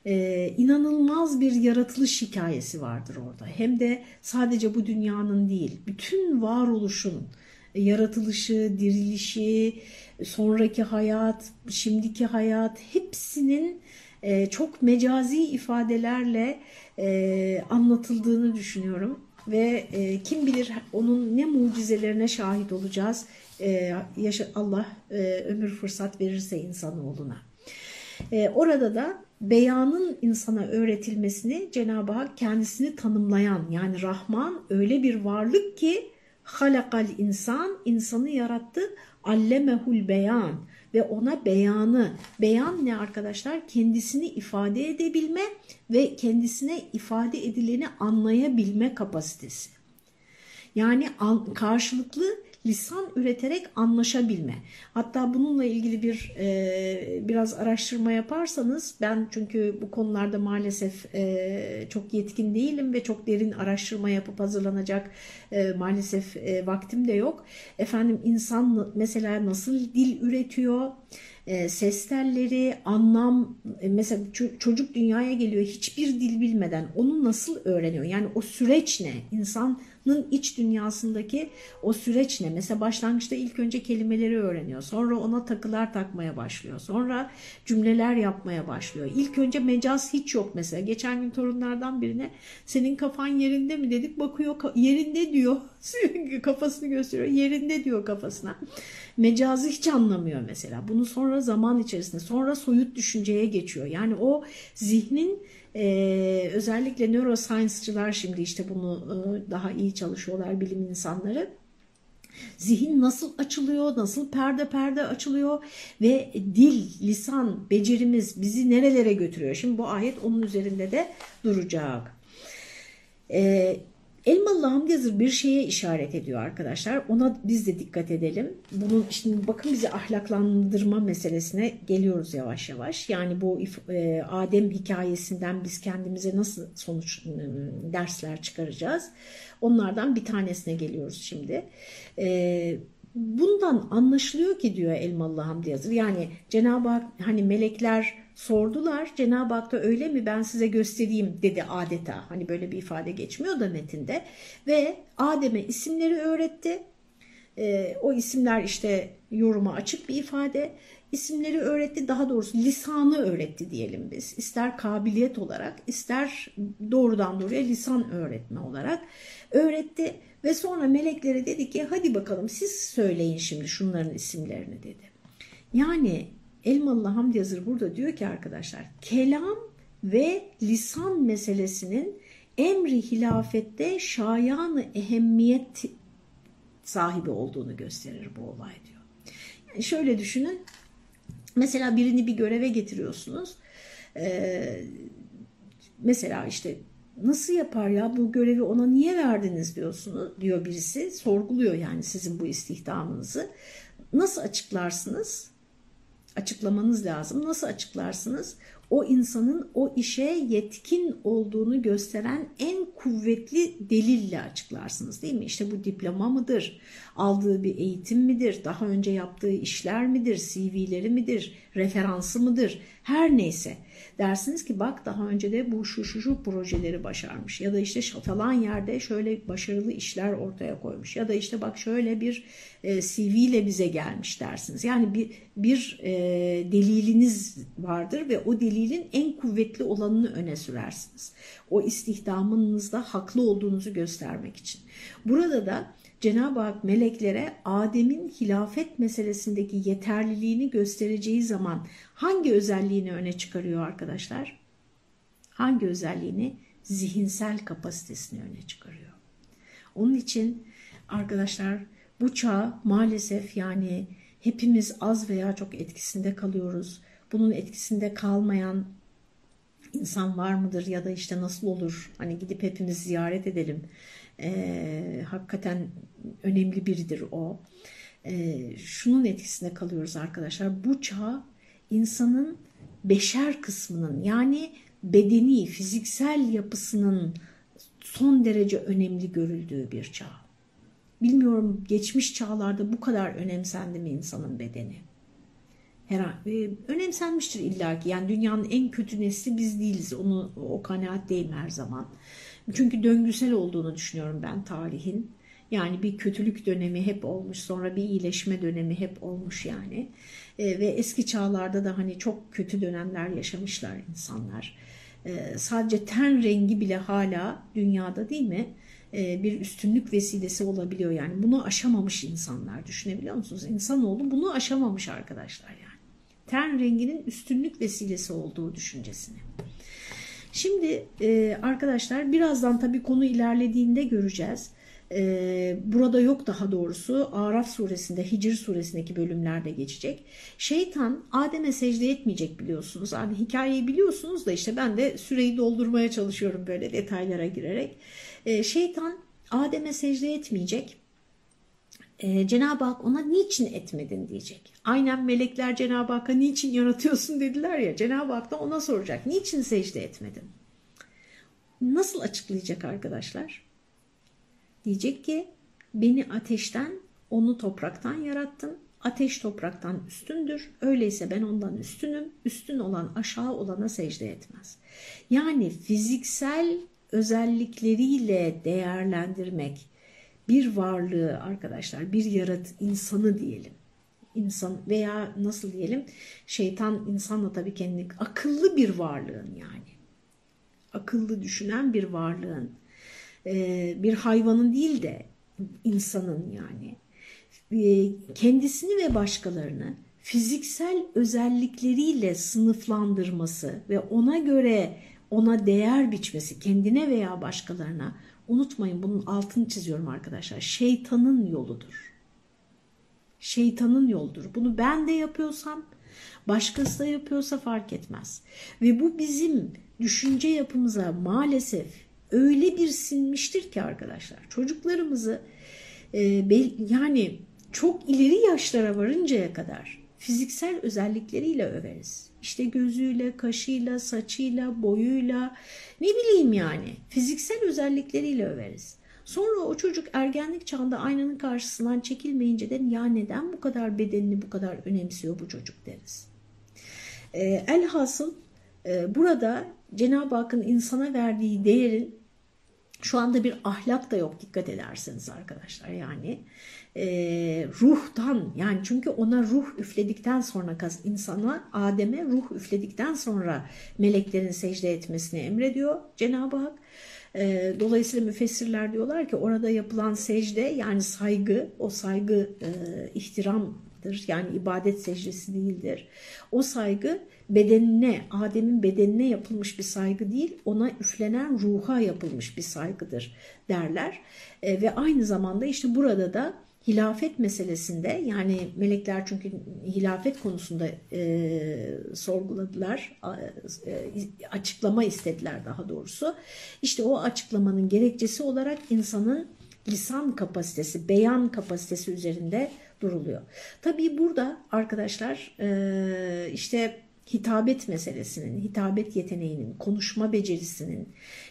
Ee, inanılmaz bir yaratılış hikayesi vardır orada. Hem de sadece bu dünyanın değil, bütün varoluşun yaratılışı, dirilişi, sonraki hayat, şimdiki hayat hepsinin e, çok mecazi ifadelerle e, anlatıldığını düşünüyorum. Ve e, kim bilir onun ne mucizelerine şahit olacağız e, Allah ömür fırsat verirse insanoğluna. Orada da beyanın insana öğretilmesini Cenab-ı Hak kendisini tanımlayan yani Rahman öyle bir varlık ki halakal insan insanı yarattı allemehul beyan ve ona beyanı beyan ne arkadaşlar kendisini ifade edebilme ve kendisine ifade edileni anlayabilme kapasitesi. Yani karşılıklı lisan üreterek anlaşabilme. Hatta bununla ilgili bir e, biraz araştırma yaparsanız ben çünkü bu konularda maalesef e, çok yetkin değilim ve çok derin araştırma yapıp hazırlanacak e, maalesef e, vaktim de yok. Efendim insan mesela nasıl dil üretiyor? e, ses telleri, anlam, e, mesela çocuk dünyaya geliyor hiçbir dil bilmeden onu nasıl öğreniyor? Yani o süreç ne? İnsanın iç dünyasındaki o süreç ne? Mesela başlangıçta ilk önce kelimeleri öğreniyor. Sonra ona takılar takmaya başlıyor. Sonra cümleler yapmaya başlıyor. İlk önce mecaz hiç yok mesela. Geçen gün torunlardan birine senin kafan yerinde mi dedik. Bakıyor yerinde diyor. <laughs> Kafasını gösteriyor. Yerinde diyor kafasına. Mecazı hiç anlamıyor mesela. Bunu sonra zaman içerisinde sonra soyut düşünceye geçiyor. Yani o zihnin e, özellikle neuroscience'çılar şimdi işte bunu e, daha iyi çalışıyorlar bilim insanları Zihin nasıl açılıyor, nasıl perde perde açılıyor ve dil, lisan, becerimiz bizi nerelere götürüyor? Şimdi bu ayet onun üzerinde de duracak. Ee, Elmalı Hamdi bir şeye işaret ediyor arkadaşlar. Ona biz de dikkat edelim. Bunun şimdi bakın bizi ahlaklandırma meselesine geliyoruz yavaş yavaş. Yani bu e, Adem hikayesinden biz kendimize nasıl sonuç e, dersler çıkaracağız? Onlardan bir tanesine geliyoruz şimdi. E, bundan anlaşılıyor ki diyor Elmalı Hamdi. Yani Cenab-ı Hak hani melekler sordular. Cenab-ı Hak da öyle mi ben size göstereyim dedi adeta. Hani böyle bir ifade geçmiyor da metinde. Ve Adem'e isimleri öğretti. E, o isimler işte yoruma açık bir ifade. İsimleri öğretti daha doğrusu lisanı öğretti diyelim biz. İster kabiliyet olarak ister doğrudan doğruya lisan öğretme olarak öğretti. Ve sonra meleklere dedi ki hadi bakalım siz söyleyin şimdi şunların isimlerini dedi. Yani Elmalı Hamdi Yazır burada diyor ki arkadaşlar kelam ve lisan meselesinin emri hilafette şayanı ehemmiyet sahibi olduğunu gösterir bu olay diyor. Yani şöyle düşünün mesela birini bir göreve getiriyorsunuz. Ee, mesela işte nasıl yapar ya bu görevi ona niye verdiniz diyorsunuz diyor birisi sorguluyor yani sizin bu istihdamınızı. Nasıl açıklarsınız? Açıklamanız lazım. Nasıl açıklarsınız? O insanın o işe yetkin olduğunu gösteren en kuvvetli delille açıklarsınız değil mi? İşte bu diploma mıdır? Aldığı bir eğitim midir? Daha önce yaptığı işler midir? CV'leri midir? Referansı mıdır? Her neyse dersiniz ki bak daha önce de bu şu şu şu projeleri başarmış ya da işte falan yerde şöyle başarılı işler ortaya koymuş ya da işte bak şöyle bir e, CV ile bize gelmiş dersiniz. Yani bir, bir e, deliliniz vardır ve o delilin en kuvvetli olanını öne sürersiniz. O istihdamınızda haklı olduğunuzu göstermek için. Burada da Cenab-ı Hak meleklere Adem'in hilafet meselesindeki yeterliliğini göstereceği zaman hangi özelliğini öne çıkarıyor arkadaşlar? Hangi özelliğini? Zihinsel kapasitesini öne çıkarıyor. Onun için arkadaşlar bu çağ maalesef yani hepimiz az veya çok etkisinde kalıyoruz. Bunun etkisinde kalmayan insan var mıdır ya da işte nasıl olur? Hani gidip hepimiz ziyaret edelim. Ee, hakikaten önemli biridir o. Ee, şunun etkisinde kalıyoruz arkadaşlar. Bu çağ insanın beşer kısmının yani bedeni, fiziksel yapısının son derece önemli görüldüğü bir çağ. Bilmiyorum geçmiş çağlarda bu kadar önemsendi mi insanın bedeni? Herhalde e, önemsenmiştir illaki. Yani dünyanın en kötü nesli biz değiliz. Onu o kanaatteyim her zaman. Çünkü döngüsel olduğunu düşünüyorum ben tarihin. Yani bir kötülük dönemi hep olmuş, sonra bir iyileşme dönemi hep olmuş yani. E, ve eski çağlarda da hani çok kötü dönemler yaşamışlar insanlar. E, sadece ten rengi bile hala dünyada değil mi? E, bir üstünlük vesilesi olabiliyor yani. Bunu aşamamış insanlar düşünebiliyor musunuz? İnsanoğlu bunu aşamamış arkadaşlar yani. Ten renginin üstünlük vesilesi olduğu düşüncesini. Şimdi e, arkadaşlar birazdan tabii konu ilerlediğinde göreceğiz. E, burada yok daha doğrusu Araf suresinde Hicr suresindeki bölümlerde geçecek. Şeytan Adem'e secde etmeyecek biliyorsunuz. Hani hikayeyi biliyorsunuz da işte ben de süreyi doldurmaya çalışıyorum böyle detaylara girerek. E, şeytan Adem'e secde etmeyecek. E, Cenab-ı Hak ona niçin etmedin diyecek. Aynen melekler Cenab-ı Hak'a niçin yaratıyorsun dediler ya. Cenab-ı Hak da ona soracak. Niçin secde etmedin? Nasıl açıklayacak arkadaşlar? Diyecek ki beni ateşten onu topraktan yarattın. Ateş topraktan üstündür. Öyleyse ben ondan üstünüm. Üstün olan aşağı olana secde etmez. Yani fiziksel özellikleriyle değerlendirmek bir varlığı arkadaşlar bir yarat insanı diyelim. İnsan veya nasıl diyelim şeytan insanla tabii kendini akıllı bir varlığın yani. Akıllı düşünen bir varlığın e, bir hayvanın değil de insanın yani. E, kendisini ve başkalarını fiziksel özellikleriyle sınıflandırması ve ona göre ona değer biçmesi kendine veya başkalarına unutmayın bunun altını çiziyorum arkadaşlar şeytanın yoludur. şeytanın yoldur. Bunu ben de yapıyorsam başkası da yapıyorsa fark etmez. Ve bu bizim düşünce yapımıza maalesef öyle bir sinmiştir ki arkadaşlar çocuklarımızı e, yani çok ileri yaşlara varıncaya kadar fiziksel özellikleriyle överiz. İşte gözüyle, kaşıyla, saçıyla, boyuyla ne bileyim yani fiziksel özellikleriyle överiz. Sonra o çocuk ergenlik çağında aynanın karşısından çekilmeyince de ya neden bu kadar bedenini bu kadar önemsiyor bu çocuk deriz. E, elhasıl e, burada Cenab-ı Hakk'ın insana verdiği değerin şu anda bir ahlak da yok dikkat ederseniz arkadaşlar yani e, ruhtan yani çünkü ona ruh üfledikten sonra insana Adem'e ruh üfledikten sonra meleklerin secde etmesini emrediyor Cenab-ı Hak. E, dolayısıyla müfessirler diyorlar ki orada yapılan secde yani saygı o saygı e, ihtiramdır yani ibadet secdesi değildir. O saygı bedenine, Adem'in bedenine yapılmış bir saygı değil, ona üflenen ruha yapılmış bir saygıdır derler. E, ve aynı zamanda işte burada da hilafet meselesinde yani melekler çünkü hilafet konusunda e, sorguladılar, e, açıklama istediler daha doğrusu. İşte o açıklamanın gerekçesi olarak insanın lisan kapasitesi, beyan kapasitesi üzerinde duruluyor. Tabii burada arkadaşlar e, işte hitabet meselesinin, hitabet yeteneğinin, konuşma becerisinin,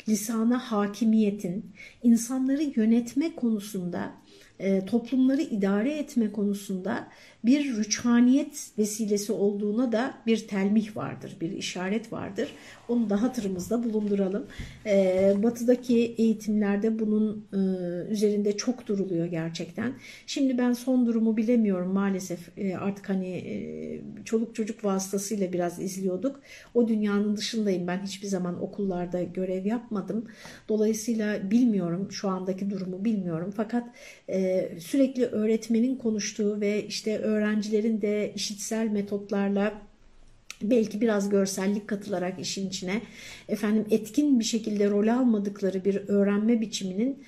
lisana hakimiyetin, insanları yönetme konusunda, e, toplumları idare etme konusunda bir rüçhaniyet vesilesi olduğuna da bir telmih vardır, bir işaret vardır. Onu da hatırımızda bulunduralım. Ee, batı'daki eğitimlerde bunun e, üzerinde çok duruluyor gerçekten. Şimdi ben son durumu bilemiyorum maalesef e, artık hani e, çoluk çocuk vasıtasıyla biraz izliyorduk. O dünyanın dışındayım ben hiçbir zaman okullarda görev yapmadım. Dolayısıyla bilmiyorum şu andaki durumu bilmiyorum. Fakat sürekli öğretmenin konuştuğu ve işte öğrencilerin de işitsel metotlarla belki biraz görsellik katılarak işin içine efendim etkin bir şekilde rol almadıkları bir öğrenme biçiminin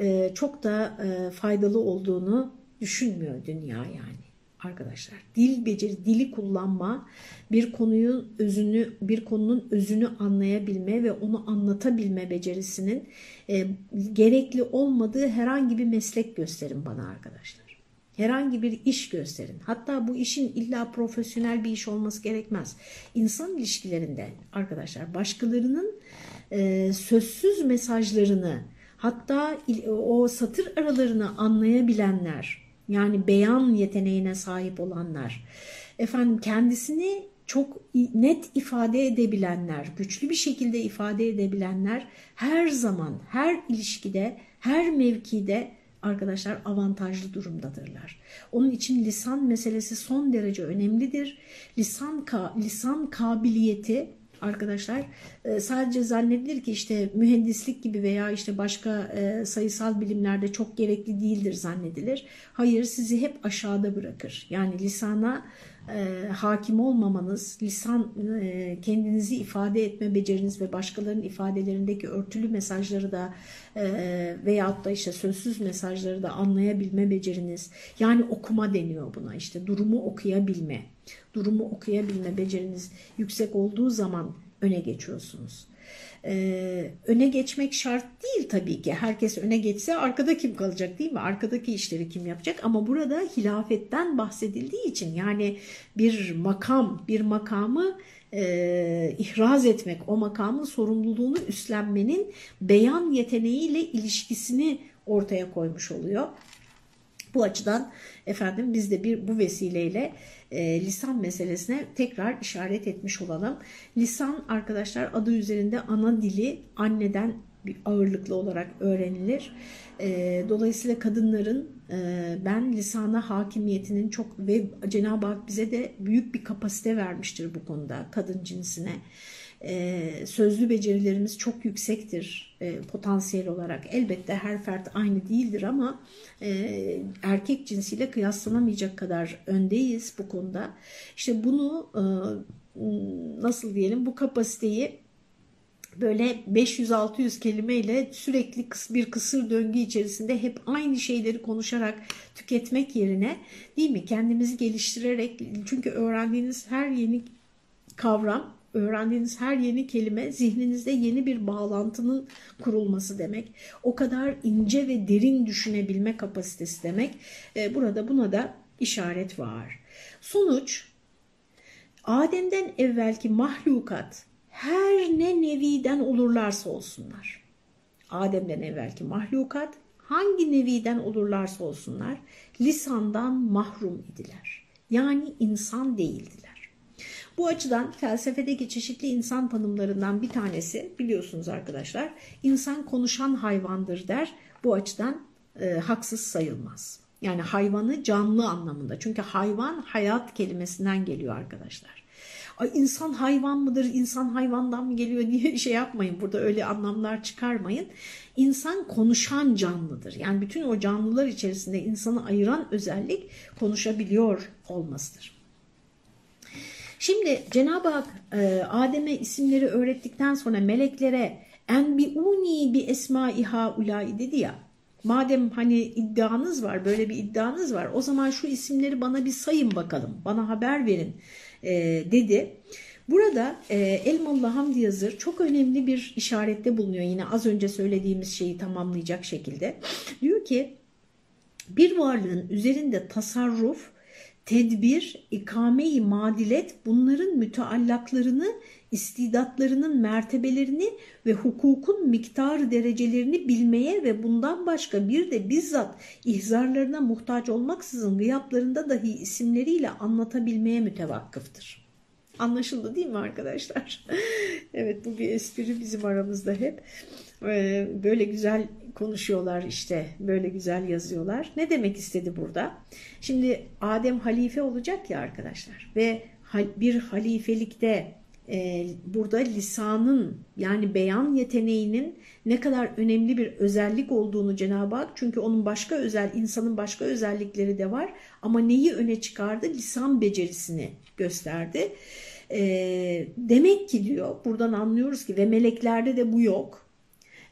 e, çok da e, faydalı olduğunu düşünmüyor dünya yani arkadaşlar. Dil beceri, dili kullanma, bir konuyu özünü, bir konunun özünü anlayabilme ve onu anlatabilme becerisinin e, gerekli olmadığı herhangi bir meslek gösterin bana arkadaşlar. Herhangi bir iş gösterin. Hatta bu işin illa profesyonel bir iş olması gerekmez. İnsan ilişkilerinde arkadaşlar başkalarının e, sözsüz mesajlarını hatta o satır aralarını anlayabilenler yani beyan yeteneğine sahip olanlar efendim kendisini çok net ifade edebilenler, güçlü bir şekilde ifade edebilenler her zaman, her ilişkide, her mevkide arkadaşlar avantajlı durumdadırlar. Onun için lisan meselesi son derece önemlidir. Lisan ka lisan kabiliyeti arkadaşlar e, sadece zannedilir ki işte mühendislik gibi veya işte başka e, sayısal bilimlerde çok gerekli değildir zannedilir. Hayır sizi hep aşağıda bırakır. Yani lisana e, hakim olmamanız, lisan e, kendinizi ifade etme beceriniz ve başkalarının ifadelerindeki örtülü mesajları da e, veyahut da işte sözsüz mesajları da anlayabilme beceriniz. Yani okuma deniyor buna işte durumu okuyabilme. Durumu okuyabilme beceriniz yüksek olduğu zaman öne geçiyorsunuz. Ee, öne geçmek şart değil tabii ki. Herkes öne geçse arkada kim kalacak değil mi? Arkadaki işleri kim yapacak? Ama burada hilafetten bahsedildiği için yani bir makam, bir makamı e, ihraz etmek, o makamın sorumluluğunu üstlenmenin beyan yeteneğiyle ilişkisini ortaya koymuş oluyor. Bu açıdan efendim biz de bir bu vesileyle e, lisan meselesine tekrar işaret etmiş olalım. Lisan arkadaşlar adı üzerinde ana dili anneden bir ağırlıklı olarak öğrenilir. E, dolayısıyla kadınların e, ben lisana hakimiyetinin çok ve Cenab-ı Hak bize de büyük bir kapasite vermiştir bu konuda kadın cinsine. E, sözlü becerilerimiz çok yüksektir e, potansiyel olarak. Elbette her fert aynı değildir ama e, erkek cinsiyle kıyaslanamayacak kadar öndeyiz bu konuda. İşte bunu e, nasıl diyelim bu kapasiteyi böyle 500-600 kelimeyle sürekli bir kısır döngü içerisinde hep aynı şeyleri konuşarak tüketmek yerine değil mi kendimizi geliştirerek çünkü öğrendiğiniz her yeni kavram öğrendiğiniz her yeni kelime zihninizde yeni bir bağlantının kurulması demek. O kadar ince ve derin düşünebilme kapasitesi demek. E, burada buna da işaret var. Sonuç Adem'den evvelki mahlukat her ne neviden olurlarsa olsunlar. Adem'den evvelki mahlukat hangi neviden olurlarsa olsunlar lisandan mahrum idiler. Yani insan değildiler. Bu açıdan felsefedeki çeşitli insan tanımlarından bir tanesi biliyorsunuz arkadaşlar insan konuşan hayvandır der. Bu açıdan e, haksız sayılmaz. Yani hayvanı canlı anlamında. Çünkü hayvan hayat kelimesinden geliyor arkadaşlar. Ay insan hayvan mıdır, insan hayvandan mı geliyor diye <laughs> şey yapmayın. Burada öyle anlamlar çıkarmayın. İnsan konuşan canlıdır. Yani bütün o canlılar içerisinde insanı ayıran özellik konuşabiliyor olmasıdır. Şimdi Cenab-ı Hak e, Adem'e isimleri öğrettikten sonra meleklere enbiuni bi esmai haulai dedi ya. Madem hani iddianız var, böyle bir iddianız var o zaman şu isimleri bana bir sayın bakalım, bana haber verin e, dedi. Burada e, Elmalı Hamdi Yazır çok önemli bir işarette bulunuyor yine az önce söylediğimiz şeyi tamamlayacak şekilde. Diyor ki bir varlığın üzerinde tasarruf, tedbir, ikame-i madilet bunların müteallaklarını, istidatlarının mertebelerini ve hukukun miktar derecelerini bilmeye ve bundan başka bir de bizzat ihzarlarına muhtaç olmaksızın gıyaplarında dahi isimleriyle anlatabilmeye mütevakkıftır. Anlaşıldı değil mi arkadaşlar? Evet bu bir espri bizim aramızda hep. Ee, böyle güzel konuşuyorlar işte böyle güzel yazıyorlar. Ne demek istedi burada? Şimdi Adem halife olacak ya arkadaşlar ve bir halifelikte e, burada lisanın yani beyan yeteneğinin ne kadar önemli bir özellik olduğunu Cenab-ı Hak çünkü onun başka özel insanın başka özellikleri de var ama neyi öne çıkardı? Lisan becerisini gösterdi. E, demek ki diyor buradan anlıyoruz ki ve meleklerde de bu yok.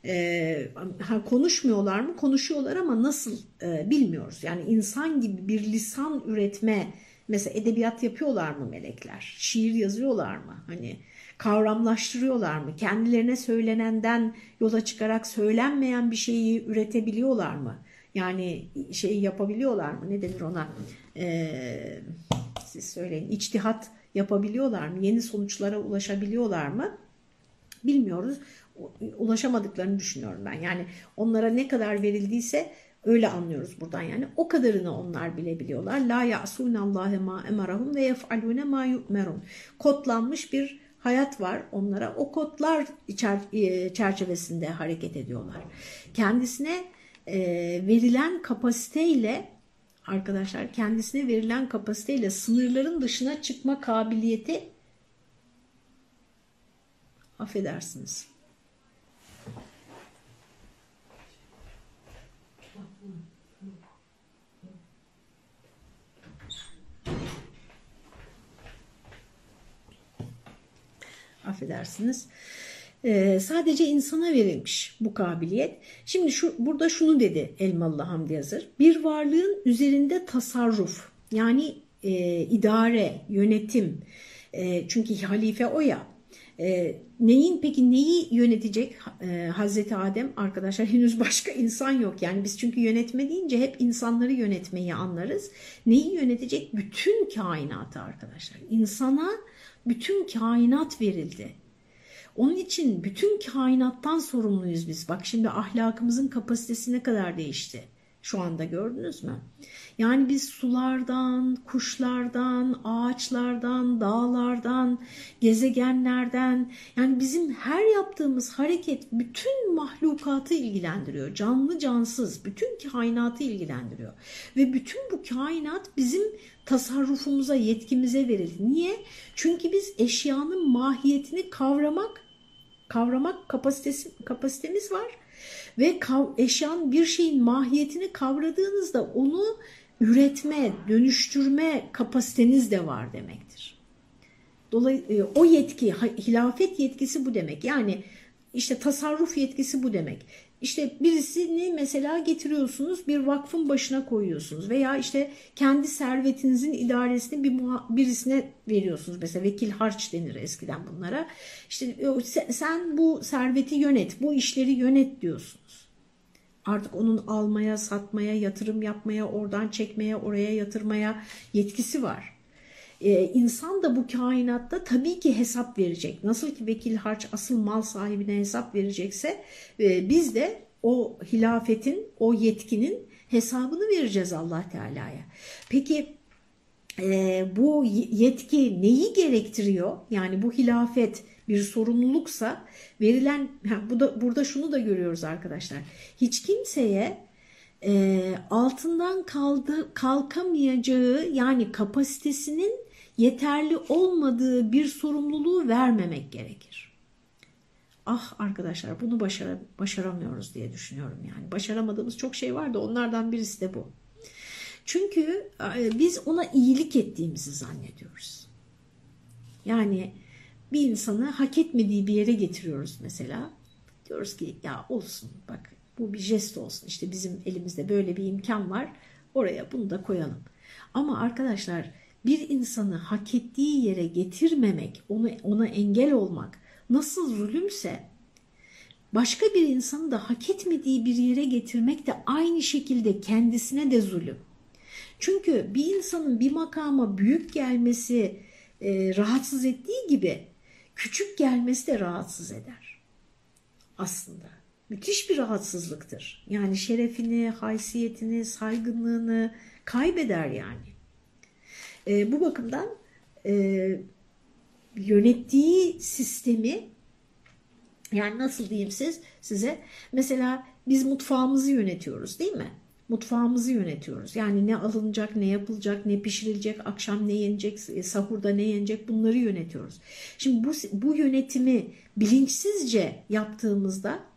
E, ha, konuşmuyorlar mı? Konuşuyorlar ama nasıl e, bilmiyoruz. Yani insan gibi bir lisan üretme mesela edebiyat yapıyorlar mı melekler? Şiir yazıyorlar mı? Hani kavramlaştırıyorlar mı? Kendilerine söylenenden yola çıkarak söylenmeyen bir şeyi üretebiliyorlar mı? Yani şey yapabiliyorlar mı? Ne denir ona? Ee, siz söyleyin. İçtihat yapabiliyorlar mı? Yeni sonuçlara ulaşabiliyorlar mı? Bilmiyoruz ulaşamadıklarını düşünüyorum ben. Yani onlara ne kadar verildiyse öyle anlıyoruz buradan yani. O kadarını onlar bilebiliyorlar. La ya'sunallâhe ma emarahum ve yef'alûne ma yu'merun. Kodlanmış bir hayat var onlara. O kodlar e, çerçevesinde hareket ediyorlar. Kendisine e, verilen kapasiteyle arkadaşlar kendisine verilen kapasiteyle sınırların dışına çıkma kabiliyeti affedersiniz affedersiniz. Ee, sadece insana verilmiş bu kabiliyet. Şimdi şu burada şunu dedi Elmalı Hamdi Yazır. Bir varlığın üzerinde tasarruf yani e, idare, yönetim. E, çünkü halife o ya. E, neyin peki neyi yönetecek e, Hazreti Adem arkadaşlar <laughs> henüz başka insan yok. Yani biz çünkü yönetme deyince hep insanları yönetmeyi anlarız. Neyi yönetecek? Bütün kainatı arkadaşlar. İnsana bütün kainat verildi. Onun için bütün kainattan sorumluyuz biz. Bak şimdi ahlakımızın kapasitesi ne kadar değişti. Şu anda gördünüz mü? Yani biz sulardan, kuşlardan, ağaçlardan, dağlardan, gezegenlerden yani bizim her yaptığımız hareket bütün mahlukatı ilgilendiriyor. Canlı cansız bütün kainatı ilgilendiriyor. Ve bütün bu kainat bizim tasarrufumuza, yetkimize verildi. Niye? Çünkü biz eşyanın mahiyetini kavramak, kavramak kapasitesi, kapasitemiz var. Ve eşyanın bir şeyin mahiyetini kavradığınızda onu üretme, dönüştürme kapasiteniz de var demektir. Dolayısıyla e, o yetki, hilafet yetkisi bu demek. Yani İşte tasarruf yetkisi bu demek. İşte birisini mesela getiriyorsunuz bir vakfın başına koyuyorsunuz veya işte kendi servetinizin idaresini bir birisine veriyorsunuz. Mesela vekil harç denir eskiden bunlara. İşte sen bu serveti yönet, bu işleri yönet diyorsunuz. Artık onun almaya, satmaya, yatırım yapmaya, oradan çekmeye, oraya yatırmaya yetkisi var. Ee, insan da bu kainatta tabii ki hesap verecek. Nasıl ki vekil harç asıl mal sahibine hesap verecekse e, biz de o hilafetin, o yetkinin hesabını vereceğiz Allah Teala'ya. Peki e, bu yetki neyi gerektiriyor? Yani bu hilafet bir sorumluluksa verilen, ha, bu da, burada şunu da görüyoruz arkadaşlar. Hiç kimseye e, altından kaldı, kalkamayacağı yani kapasitesinin yeterli olmadığı bir sorumluluğu vermemek gerekir. Ah arkadaşlar bunu başara, başaramıyoruz diye düşünüyorum yani. Başaramadığımız çok şey var da onlardan birisi de bu. Çünkü e, biz ona iyilik ettiğimizi zannediyoruz. Yani bir insanı hak etmediği bir yere getiriyoruz mesela. Diyoruz ki ya olsun bak bu bir jest olsun işte bizim elimizde böyle bir imkan var oraya bunu da koyalım. Ama arkadaşlar bir insanı hak ettiği yere getirmemek, onu, ona engel olmak nasıl zulümse başka bir insanı da hak etmediği bir yere getirmek de aynı şekilde kendisine de zulüm. Çünkü bir insanın bir makama büyük gelmesi e, rahatsız ettiği gibi küçük gelmesi de rahatsız eder. Aslında müthiş bir rahatsızlıktır. Yani şerefini, haysiyetini, saygınlığını kaybeder yani. E, bu bakımdan e, yönettiği sistemi yani nasıl diyeyim siz size mesela biz mutfağımızı yönetiyoruz değil mi? Mutfağımızı yönetiyoruz. Yani ne alınacak, ne yapılacak, ne pişirilecek, akşam ne yenecek, e, sahurda ne yenecek bunları yönetiyoruz. Şimdi bu, bu yönetimi bilinçsizce yaptığımızda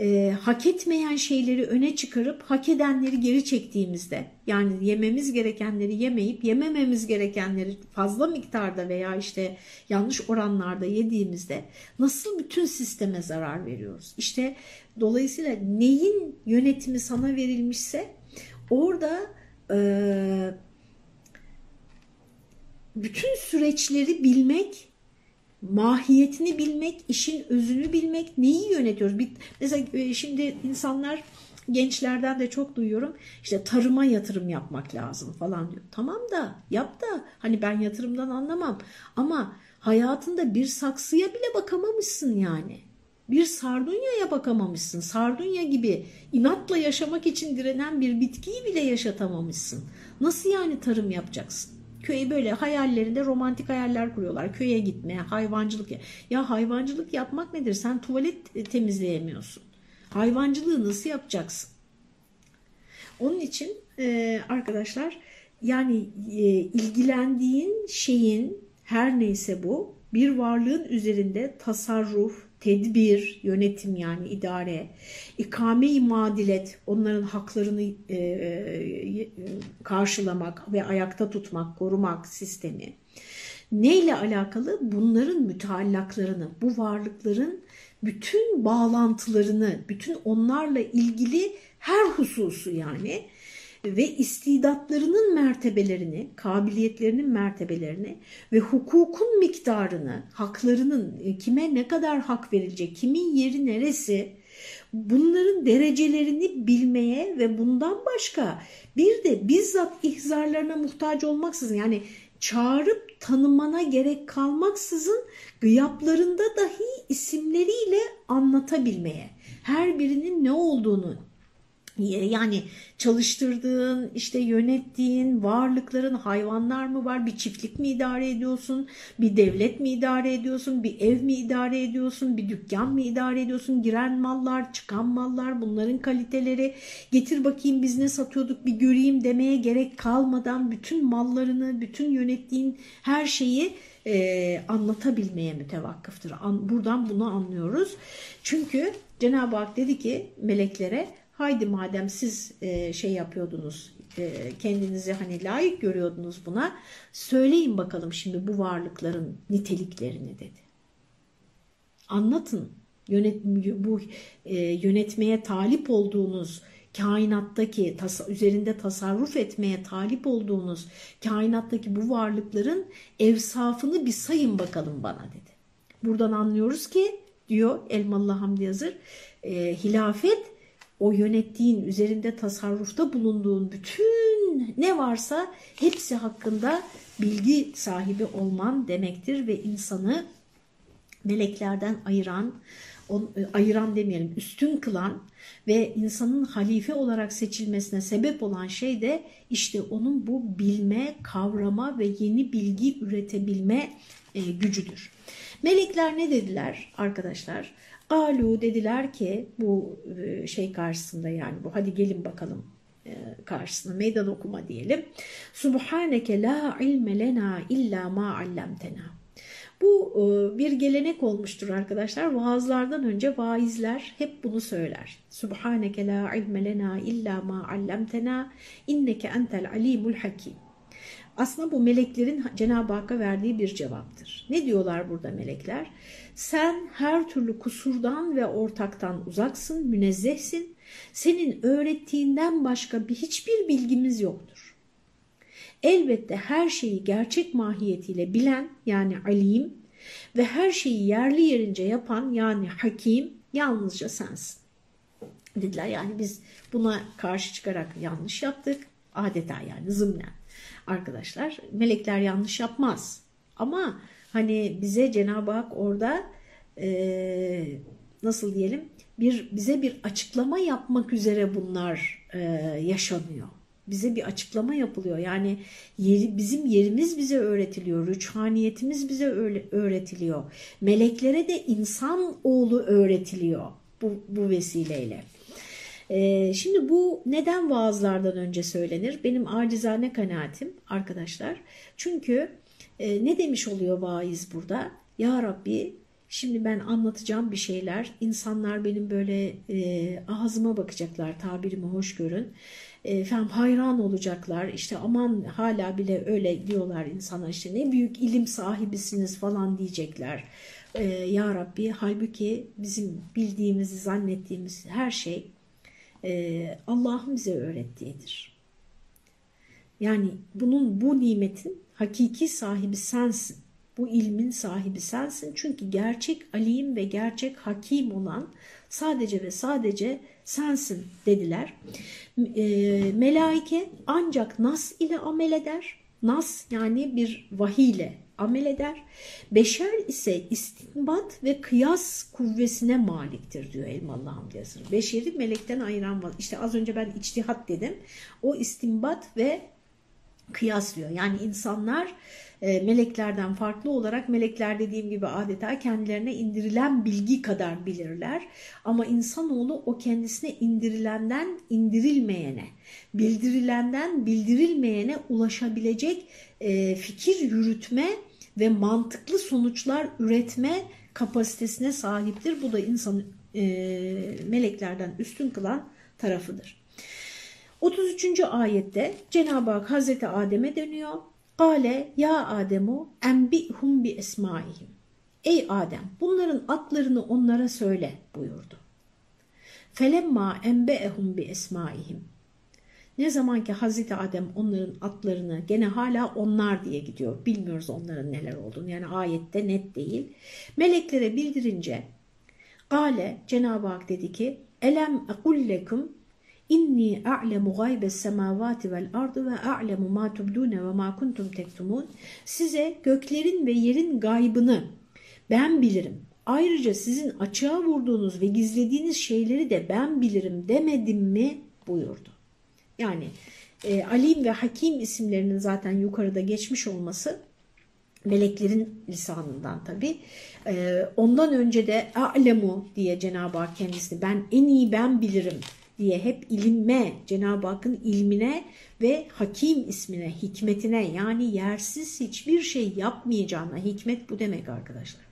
e, hak etmeyen şeyleri öne çıkarıp hak edenleri geri çektiğimizde yani yememiz gerekenleri yemeyip yemememiz gerekenleri fazla miktarda veya işte yanlış oranlarda yediğimizde nasıl bütün sisteme zarar veriyoruz? İşte dolayısıyla neyin yönetimi sana verilmişse orada e, bütün süreçleri bilmek mahiyetini bilmek, işin özünü bilmek, neyi yönetiyoruz? Bir, mesela e, şimdi insanlar gençlerden de çok duyuyorum işte tarıma yatırım yapmak lazım falan diyor. Tamam da yap da hani ben yatırımdan anlamam ama hayatında bir saksıya bile bakamamışsın yani. Bir sardunyaya bakamamışsın. Sardunya gibi inatla yaşamak için direnen bir bitkiyi bile yaşatamamışsın. Nasıl yani tarım yapacaksın? Köye böyle hayallerinde romantik hayaller kuruyorlar. Köye gitme, hayvancılık. Ya hayvancılık yapmak nedir? Sen tuvalet temizleyemiyorsun. Hayvancılığı nasıl yapacaksın? Onun için e, arkadaşlar yani e, ilgilendiğin şeyin her neyse bu bir varlığın üzerinde tasarruf, tedbir, yönetim yani idare, ikame-i madilet, onların haklarını e, e, karşılamak ve ayakta tutmak, korumak sistemi. Neyle alakalı? Bunların müteallaklarını, bu varlıkların bütün bağlantılarını, bütün onlarla ilgili her hususu yani ve istidatlarının mertebelerini, kabiliyetlerinin mertebelerini ve hukukun miktarını, haklarının e, kime ne kadar hak verilecek, kimin yeri neresi, bunların derecelerini bilmeye ve bundan başka bir de bizzat ihzarlarına muhtaç olmaksızın yani çağırıp tanımana gerek kalmaksızın gıyaplarında dahi isimleriyle anlatabilmeye, her birinin ne olduğunu yani çalıştırdığın, işte yönettiğin varlıkların hayvanlar mı var? Bir çiftlik mi idare ediyorsun? Bir devlet mi idare ediyorsun? Bir ev mi idare ediyorsun? Bir dükkan mı idare ediyorsun? Giren mallar, çıkan mallar, bunların kaliteleri. Getir bakayım biz ne satıyorduk bir göreyim demeye gerek kalmadan bütün mallarını, bütün yönettiğin her şeyi e, anlatabilmeye mütevakkıftır. An, buradan bunu anlıyoruz. Çünkü Cenab-ı Hak dedi ki meleklere haydi madem siz e, şey yapıyordunuz e, kendinizi hani layık görüyordunuz buna söyleyin bakalım şimdi bu varlıkların niteliklerini dedi. Anlatın yönet, bu e, yönetmeye talip olduğunuz kainattaki tas üzerinde tasarruf etmeye talip olduğunuz kainattaki bu varlıkların evsafını bir sayın bakalım bana dedi. Buradan anlıyoruz ki diyor Elmalı Hamdi Yazır e, hilafet o yönettiğin üzerinde tasarrufta bulunduğun bütün ne varsa hepsi hakkında bilgi sahibi olman demektir ve insanı meleklerden ayıran, e, ayıran demeyelim üstün kılan ve insanın halife olarak seçilmesine sebep olan şey de işte onun bu bilme, kavrama ve yeni bilgi üretebilme e, gücüdür. Melekler ne dediler arkadaşlar? Galu dediler ki bu e, şey karşısında yani bu hadi gelin bakalım e, karşısına meydan okuma diyelim. Subhaneke la ilme lena illa ma allamtena. Bu e, bir gelenek olmuştur arkadaşlar. Vaazlardan önce vaizler hep bunu söyler. Subhaneke la ilme lena illa ma allamtena inneke entel alimul hakim. Aslında bu meleklerin Cenab-ı Hakk'a verdiği bir cevaptır. Ne diyorlar burada melekler? Sen her türlü kusurdan ve ortaktan uzaksın, münezzehsin. Senin öğrettiğinden başka bir hiçbir bilgimiz yoktur. Elbette her şeyi gerçek mahiyetiyle bilen yani alim ve her şeyi yerli yerince yapan yani hakim yalnızca sensin. Dediler yani biz buna karşı çıkarak yanlış yaptık. Adeta yani zımnen. Arkadaşlar melekler yanlış yapmaz. Ama hani bize Cenab-ı Hak orada e, nasıl diyelim bir bize bir açıklama yapmak üzere bunlar e, yaşanıyor bize bir açıklama yapılıyor. Yani yeri, bizim yerimiz bize öğretiliyor, rüçhaniyetimiz bize öğretiliyor. Meleklere de insan oğlu öğretiliyor bu, bu vesileyle. Ee, şimdi bu neden vaazlardan önce söylenir? Benim acizane kanaatim arkadaşlar. Çünkü e, ne demiş oluyor vaiz burada? Ya Rabbi Şimdi ben anlatacağım bir şeyler. İnsanlar benim böyle e, ağzıma bakacaklar, tabirimi hoş görün efendim hayran olacaklar işte aman hala bile öyle diyorlar insana işte ne büyük ilim sahibisiniz falan diyecekler. Ee, ya Rabbi halbuki bizim bildiğimizi zannettiğimiz her şey e, Allah'ın bize öğrettiğidir. Yani bunun bu nimetin hakiki sahibi sensin. Bu ilmin sahibi sensin. Çünkü gerçek alim ve gerçek hakim olan sadece ve sadece sensin dediler. E, melaike ancak nas ile amel eder. Nas yani bir vahiy ile amel eder. Beşer ise istinbat ve kıyas kuvvesine maliktir diyor Elmalı Hamdi Yazır. Beşeri melekten ayıran var. İşte az önce ben içtihat dedim. O istinbat ve kıyas diyor. Yani insanlar e, meleklerden farklı olarak melekler dediğim gibi adeta kendilerine indirilen bilgi kadar bilirler. Ama insanoğlu o kendisine indirilenden indirilmeyene, bildirilenden bildirilmeyene ulaşabilecek e, fikir yürütme ve mantıklı sonuçlar üretme kapasitesine sahiptir. Bu da insanı e, meleklerden üstün kılan tarafıdır. 33. ayette Cenab-ı Hak Hazreti Adem'e dönüyor Kale ya Ademu enbihum bi esmaihim. Ey Adem bunların adlarını onlara söyle buyurdu. Felemma enbeehum bi esmaihim. Ne zaman ki Hazreti Adem onların adlarını gene hala onlar diye gidiyor. Bilmiyoruz onların neler olduğunu. Yani ayette net değil. Meleklere bildirince Gale Cenab-ı Hak dedi ki Elem ekullekum İnni a'lemu gaybes semavati vel ardı ve a'lemu ma tubdune ve ma kuntum tektumun. Size göklerin ve yerin gaybını ben bilirim. Ayrıca sizin açığa vurduğunuz ve gizlediğiniz şeyleri de ben bilirim demedim mi buyurdu. Yani e, Alim ve Hakim isimlerinin zaten yukarıda geçmiş olması meleklerin lisanından tabi. E, ondan önce de a'lemu diye Cenab-ı Hak kendisini ben en iyi ben bilirim diye hep ilme, Cenab-ı Hakk'ın ilmine ve hakim ismine, hikmetine yani yersiz hiçbir şey yapmayacağına, hikmet bu demek arkadaşlar.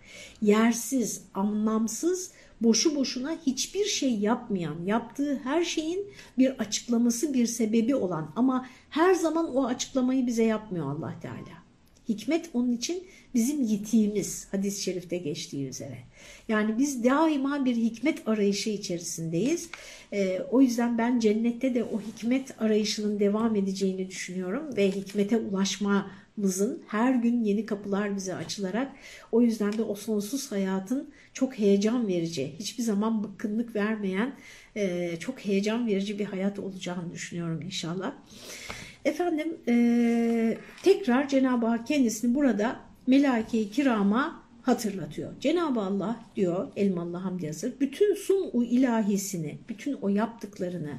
Yersiz, anlamsız, boşu boşuna hiçbir şey yapmayan, yaptığı her şeyin bir açıklaması, bir sebebi olan ama her zaman o açıklamayı bize yapmıyor allah Teala. Hikmet onun için bizim yitiğimiz hadis-i şerifte geçtiği üzere. Yani biz daima bir hikmet arayışı içerisindeyiz. E, o yüzden ben cennette de o hikmet arayışının devam edeceğini düşünüyorum ve hikmete ulaşmamızın her gün yeni kapılar bize açılarak o yüzden de o sonsuz hayatın çok heyecan verici, hiçbir zaman bıkkınlık vermeyen e, çok heyecan verici bir hayat olacağını düşünüyorum inşallah. Efendim e, tekrar Cenab-ı Hak kendisini burada melaike-i kirama hatırlatıyor. Cenab-ı Allah diyor Elmalı Hamdi Yazır bütün sun-u ilahisini, bütün o yaptıklarını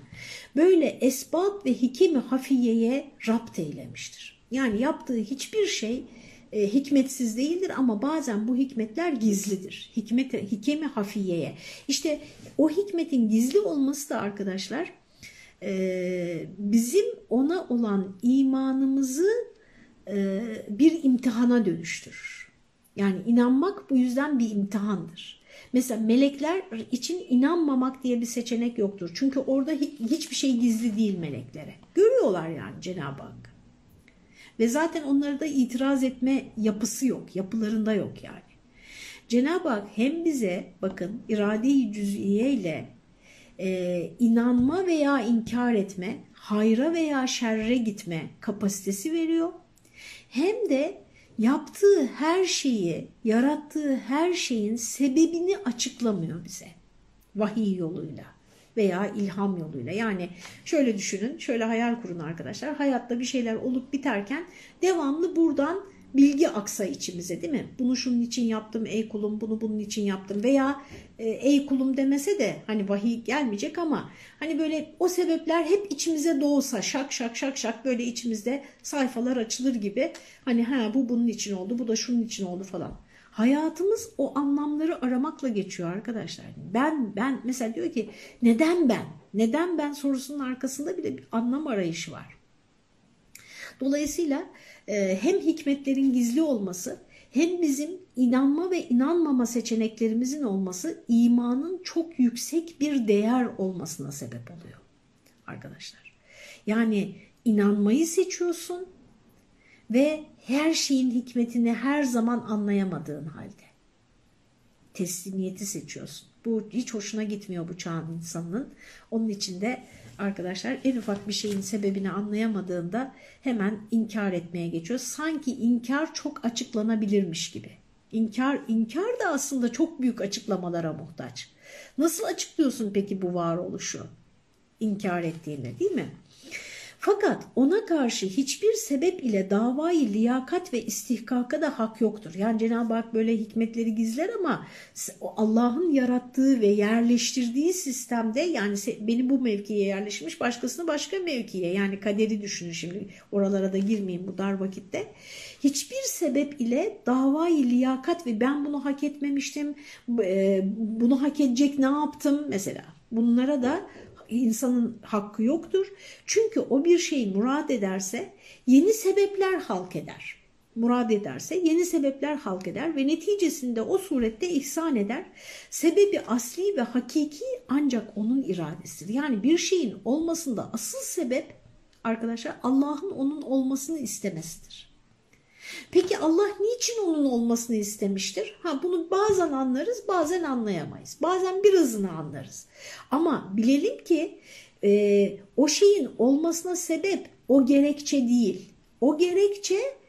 böyle esbab ve hikemi hafiyeye rapt eylemiştir. Yani yaptığı hiçbir şey e, hikmetsiz değildir ama bazen bu hikmetler gizlidir. Hikmet, hikemi hafiyeye. İşte o hikmetin gizli olması da arkadaşlar e, bizim ona olan imanımızı e, bir imtihana dönüştürür. Yani inanmak bu yüzden bir imtihandır. Mesela melekler için inanmamak diye bir seçenek yoktur. Çünkü orada hiçbir şey gizli değil meleklere. Görüyorlar yani Cenab-ı Hak. Ve zaten onlara da itiraz etme yapısı yok, yapılarında yok yani. Cenab-ı Hak hem bize bakın irade-i cüz'iye ile e, inanma veya inkar etme, hayra veya şerre gitme kapasitesi veriyor. Hem de yaptığı her şeyi, yarattığı her şeyin sebebini açıklamıyor bize vahiy yoluyla veya ilham yoluyla. Yani şöyle düşünün, şöyle hayal kurun arkadaşlar. Hayatta bir şeyler olup biterken devamlı buradan bilgi aksa içimize değil mi? Bunu şunun için yaptım ey kulum, bunu bunun için yaptım veya ey kulum demese de hani vahiy gelmeyecek ama hani böyle o sebepler hep içimize doğsa şak şak şak şak böyle içimizde sayfalar açılır gibi hani ha bu bunun için oldu, bu da şunun için oldu falan. Hayatımız o anlamları aramakla geçiyor arkadaşlar. Ben ben mesela diyor ki neden ben? Neden ben sorusunun arkasında bile bir anlam arayışı var. Dolayısıyla e, hem hikmetlerin gizli olması hem bizim inanma ve inanmama seçeneklerimizin olması imanın çok yüksek bir değer olmasına sebep oluyor arkadaşlar. Yani inanmayı seçiyorsun ve her şeyin hikmetini her zaman anlayamadığın halde teslimiyeti seçiyorsun. Bu hiç hoşuna gitmiyor bu çağın insanının. Onun için de arkadaşlar en ufak bir şeyin sebebini anlayamadığında hemen inkar etmeye geçiyor. Sanki inkar çok açıklanabilirmiş gibi. İnkar, inkar da aslında çok büyük açıklamalara muhtaç. Nasıl açıklıyorsun peki bu varoluşu? İnkar ettiğini değil mi? Fakat ona karşı hiçbir sebep ile davayı liyakat ve istihkaka da hak yoktur. Yani Cenab-ı Hak böyle hikmetleri gizler ama Allah'ın yarattığı ve yerleştirdiği sistemde yani beni bu mevkiye yerleşmiş başkasını başka mevkiye yani kaderi düşünün şimdi oralara da girmeyeyim bu dar vakitte. Hiçbir sebep ile davayı liyakat ve ben bunu hak etmemiştim e, bunu hak edecek ne yaptım mesela bunlara da insanın hakkı yoktur. Çünkü o bir şeyi murad ederse yeni sebepler halk eder. Murad ederse yeni sebepler halk eder ve neticesinde o surette ihsan eder. Sebebi asli ve hakiki ancak onun iradesidir. Yani bir şeyin olmasında asıl sebep arkadaşlar Allah'ın onun olmasını istemesidir. Peki Allah niçin onun olmasını istemiştir? Ha bunu bazen anlarız, bazen anlayamayız. Bazen birazını anlarız. Ama bilelim ki e, o şeyin olmasına sebep o gerekçe değil. O gerekçe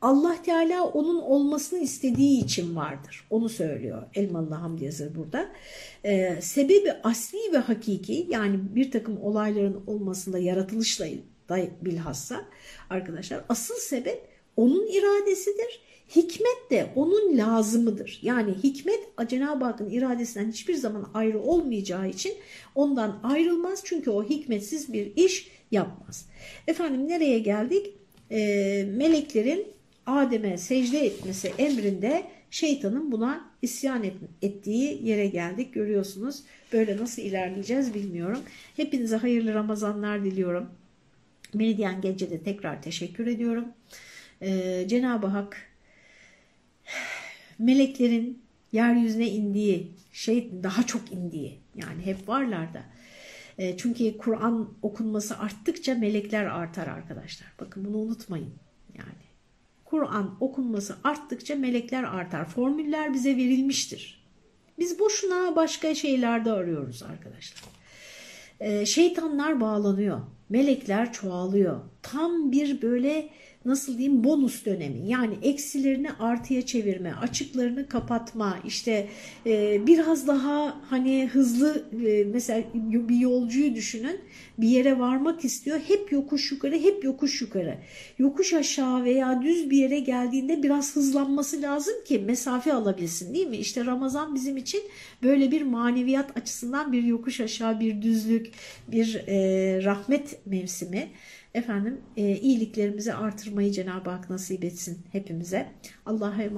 Allah Teala onun olmasını istediği için vardır. Onu söylüyor Elmalı Hamdi Yazır burada. Ee, sebebi asli ve hakiki yani bir takım olayların olmasında yaratılışla bilhassa arkadaşlar asıl sebep onun iradesidir. Hikmet de onun lazımıdır. Yani hikmet Cenab-ı Hakk'ın iradesinden hiçbir zaman ayrı olmayacağı için ondan ayrılmaz. Çünkü o hikmetsiz bir iş yapmaz. Efendim nereye geldik? Ee, meleklerin Adem'e secde etmesi emrinde şeytanın buna isyan et, ettiği yere geldik. Görüyorsunuz böyle nasıl ilerleyeceğiz bilmiyorum. Hepinize hayırlı Ramazanlar diliyorum. Meridyen Gece'de tekrar teşekkür ediyorum e, Cenab-ı Hak meleklerin yeryüzüne indiği şey daha çok indiği yani hep varlar da e, çünkü Kur'an okunması arttıkça melekler artar arkadaşlar bakın bunu unutmayın yani Kur'an okunması arttıkça melekler artar. Formüller bize verilmiştir. Biz boşuna başka şeylerde arıyoruz arkadaşlar. Ee, şeytanlar bağlanıyor. Melekler çoğalıyor. Tam bir böyle nasıl diyeyim bonus dönemi yani eksilerini artıya çevirme, açıklarını kapatma, işte e, biraz daha hani hızlı e, mesela bir yolcuyu düşünün bir yere varmak istiyor hep yokuş yukarı hep yokuş yukarı. Yokuş aşağı veya düz bir yere geldiğinde biraz hızlanması lazım ki mesafe alabilsin değil mi? İşte Ramazan bizim için böyle bir maneviyat açısından bir yokuş aşağı bir düzlük bir e, rahmet mevsimi efendim e, iyiliklerimizi artırmayı Cenab-ı Hak nasip etsin hepimize. Allah'a